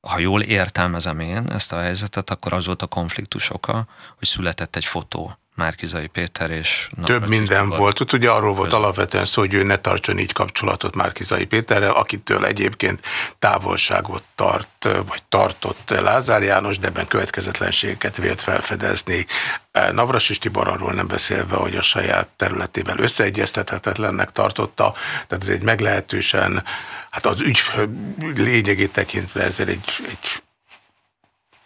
ha jól értelmezem én ezt a helyzetet, akkor az volt a konfliktus oka, hogy született egy fotó Márkizai Péter és... Több minden volt. Ott ugye arról volt alapvetően szó, hogy ő ne tartson így kapcsolatot Márkizai Péterrel, akitől egyébként távolságot tart, vagy tartott Lázár János, de ebben következetlenségeket vélt felfedezni. Navras Tibor arról nem beszélve, hogy a saját területével összeegyeztethetetlennek tartotta, tehát ez egy meglehetősen, hát az ügy lényegét tekintve ez egy, egy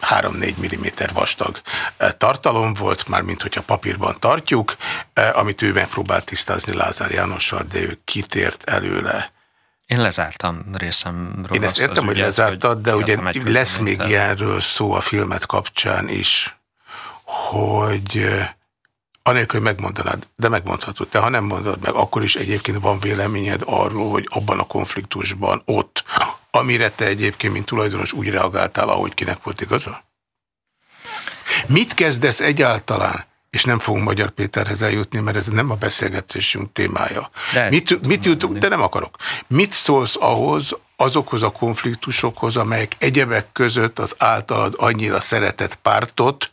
3-4 mm vastag eh, tartalom volt, már mint hogyha papírban tartjuk, eh, amit ő megpróbált tisztázni Lázár Jánossal, de ő kitért előle. Én lezártam részemről. Én ezt értem, hogy ügyet, lezártad, de ugye lesz még ilyenről szó a filmet kapcsán is, hogy eh, anélkül, hogy megmondanád, de megmondhatod. Te ha nem mondod meg, akkor is egyébként van véleményed arról, hogy abban a konfliktusban ott amire te egyébként, mint tulajdonos úgy reagáltál, ahogy kinek volt igaza? Mit kezdesz egyáltalán? És nem fogunk Magyar Péterhez eljutni, mert ez nem a beszélgetésünk témája. De, mit, mit jutunk, de nem akarok. Mit szólsz ahhoz, azokhoz a konfliktusokhoz, amelyek egyebek között az általad annyira szeretett pártot,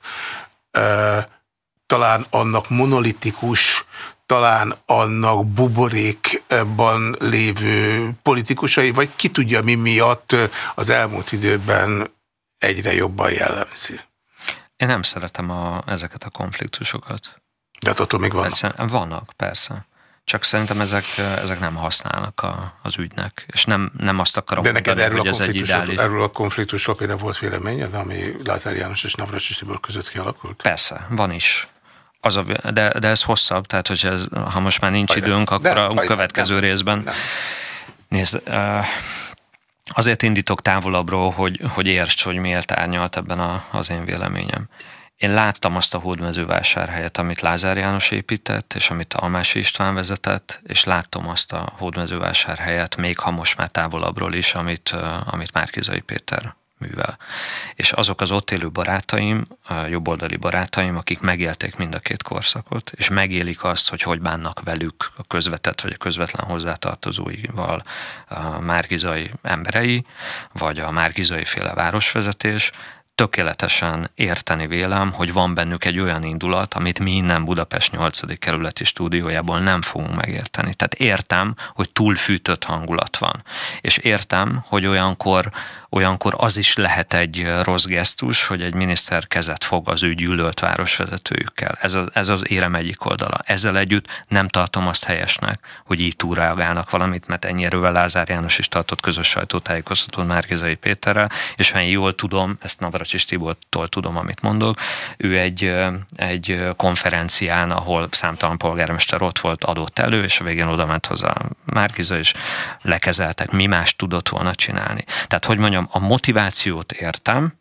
talán annak monolitikus talán annak buborékban lévő politikusai, vagy ki tudja mi miatt az elmúlt időben egyre jobban jellemzi? Én nem szeretem a, ezeket a konfliktusokat. De hát attól még vannak. Persze, vannak, persze. csak szerintem ezek, ezek nem használnak a, az ügynek, és nem, nem azt akarom De neked mondani, erről, hogy a ez egy ideális... erről a konfliktusról például volt véleményed, ami Lázár János és Navracsis Tibor között kialakult? Persze, van is. Az a, de, de ez hosszabb, tehát hogy ez, ha most már nincs Hajde. időnk, akkor de, a következő nem, részben. Nem. Nézd, azért indítok távolabbról, hogy, hogy értsd, hogy miért árnyalt ebben a, az én véleményem. Én láttam azt a hódmezővásárhelyet, amit Lázár János épített, és amit Almási István vezetett, és láttam azt a hódmezővásárhelyet, még ha most már távolabbról is, amit, amit Márkizai Péter művel. És azok az ott élő barátaim, jobboldali barátaim, akik megélték mind a két korszakot, és megélik azt, hogy hogy bánnak velük a közvetett vagy a közvetlen hozzátartozóival a márkizai emberei, vagy a márkizai féle városvezetés, tökéletesen érteni vélem, hogy van bennük egy olyan indulat, amit mi innen Budapest 8. kerületi stúdiójából nem fogunk megérteni. Tehát értem, hogy túlfűtött hangulat van. És értem, hogy olyankor olyankor az is lehet egy rossz gesztus, hogy egy miniszter kezet fog az ő gyűlölt városvezetőjükkel. Ez az, ez az érem egyik oldala. Ezzel együtt nem tartom azt helyesnek, hogy így túlreagálnak valamit, mert ennyi erővel Lázár János is tartott közös sajtótájékoztatón Márkizai Péterrel, és ha én jól tudom, ezt Navracsis Tibortól tudom, amit mondok, ő egy, egy konferencián, ahol számtalan polgármester ott volt, adott elő, és a végén oda ment hozzá Márkiza, és lekezeltek, mi más tudott volna csinálni. Tehát, hogy mondjam, a motivációt értem,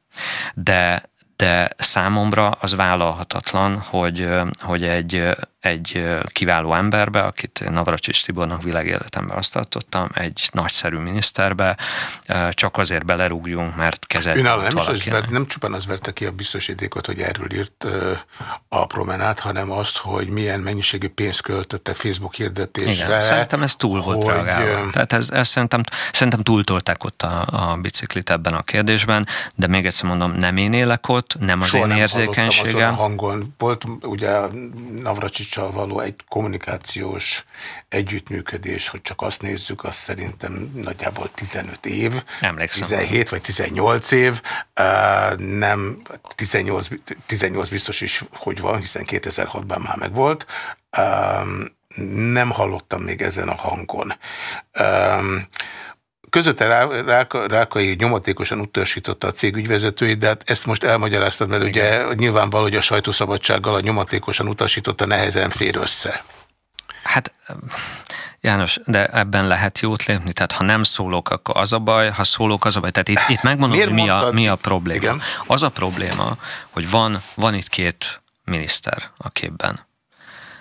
de, de számomra az vállalhatatlan, hogy, hogy egy, egy kiváló emberbe, akit Navracsics Tibornak világéletemben azt tartottam, egy nagyszerű miniszterbe, csak azért belerúgjunk, mert kezelt nem, nem, az ver, nem csupán az verte ki a biztosítékot, hogy erről írt a promenát, hanem azt, hogy milyen mennyiségű pénzt költöttek Facebook hirdetésre. Igen, szerintem ez túl volt hogy, reagálva. Tehát ez, ez szerintem, szerintem túltolták ott a, a biciklit ebben a kérdésben, de még egyszer mondom, nem én élek ott, nem az Soha én érzékenységem. hangon. Volt ugye Navracsics tanácssal való egy kommunikációs együttműködés, hogy csak azt nézzük, az szerintem nagyjából 15 év. Emlékszem. 17 vagy 18 év. Nem, 18, 18 biztos is, hogy van, hiszen 2006-ban már megvolt. Nem hallottam még ezen a hangon közötte Ráka, Rákai nyomatékosan utasította a cég ügyvezetőjét, de hát ezt most elmagyaráztad, mert Igen. ugye nyilvánvaló, hogy a sajtószabadsággal a nyomatékosan utasította nehezen fér össze. Hát János, de ebben lehet jót lépni, tehát ha nem szólok, akkor az a baj, ha szólok, az a baj. Tehát itt, itt megmondom, hogy mi a, mi a probléma. Igen? Az a probléma, hogy van, van itt két miniszter a képben,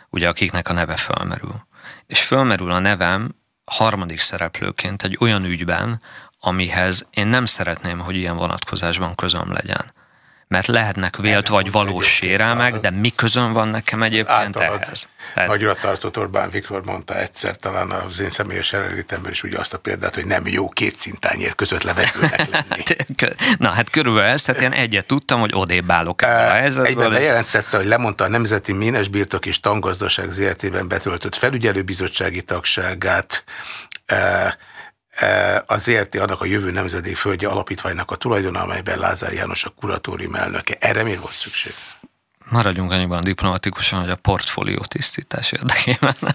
ugye akiknek a neve fölmerül. És fölmerül a nevem harmadik szereplőként egy olyan ügyben, amihez én nem szeretném, hogy ilyen vonatkozásban közöm legyen. Mert lehetnek vélt vagy valós sérelmek, de mi közön van nekem egyébként ehhez? Tehát... Nagyra tartott Orbán Viktor mondta egyszer, talán az én személyes előrítemben is ugye azt a példát, hogy nem jó két szintányér között levegőnek lenni. Na hát körülbelül ezt, hát én egyet tudtam, hogy odébb állok ebben a helyzetből. Egyben bejelentette, hogy lemondta a Nemzeti Ménesbirtok és Tangazdaság ZRT-ben betöltött felügyelőbizottsági tagságát, az ZRT annak a jövő nemzedék földje alapítványnak a tulajdona, amelyben Lázár János a kuratórium elnöke. Erre miért volt szükség? Maradjunk annyiban diplomatikusan, hogy a portfólió tisztítás érdekében.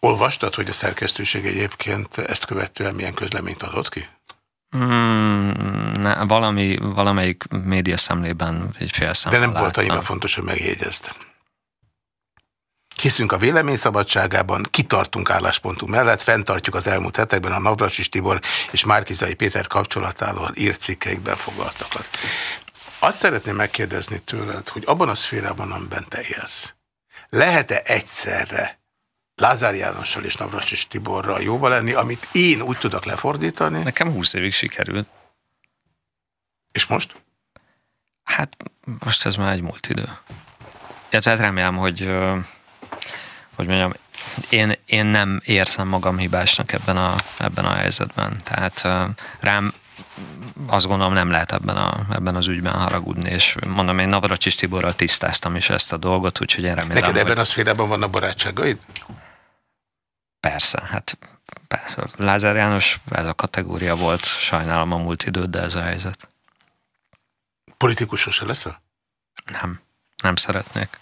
Olvastad, hogy a szerkesztőség egyébként ezt követően milyen közleményt adott ki? Mm, ne, valami, valamelyik médiaszemlében egy fél De nem volt annyira fontos, hogy megjegyezd. Hiszünk a véleményszabadságában, kitartunk álláspontunk mellett, fenntartjuk az elmúlt hetekben a Navracsis Tibor és Márkizai Péter kapcsolatáról írt cikkeikben foglaltakat. Azt szeretném megkérdezni tőled, hogy abban a szférában, amiben te élsz, lehet-e egyszerre Lázár Jánossal és Navracsis Tiborral jóba lenni, amit én úgy tudok lefordítani? Nekem 20 évig sikerült. És most? Hát most ez már egy múlt idő. Ja, tehát remélem, hogy hogy mondjam, én, én nem érzem magam hibásnak ebben a, ebben a helyzetben. Tehát rám azt gondolom nem lehet ebben, a, ebben az ügyben haragudni, és mondom, én Navracsis Tiborral tisztáztam is ezt a dolgot, úgyhogy én remélem, Neked ebben hogy... a szférában vannak barátságaid? Persze, hát persze. Lázár János, ez a kategória volt, sajnálom a múlt időt, de ez a helyzet. Politikus se leszel? Nem, nem szeretnék.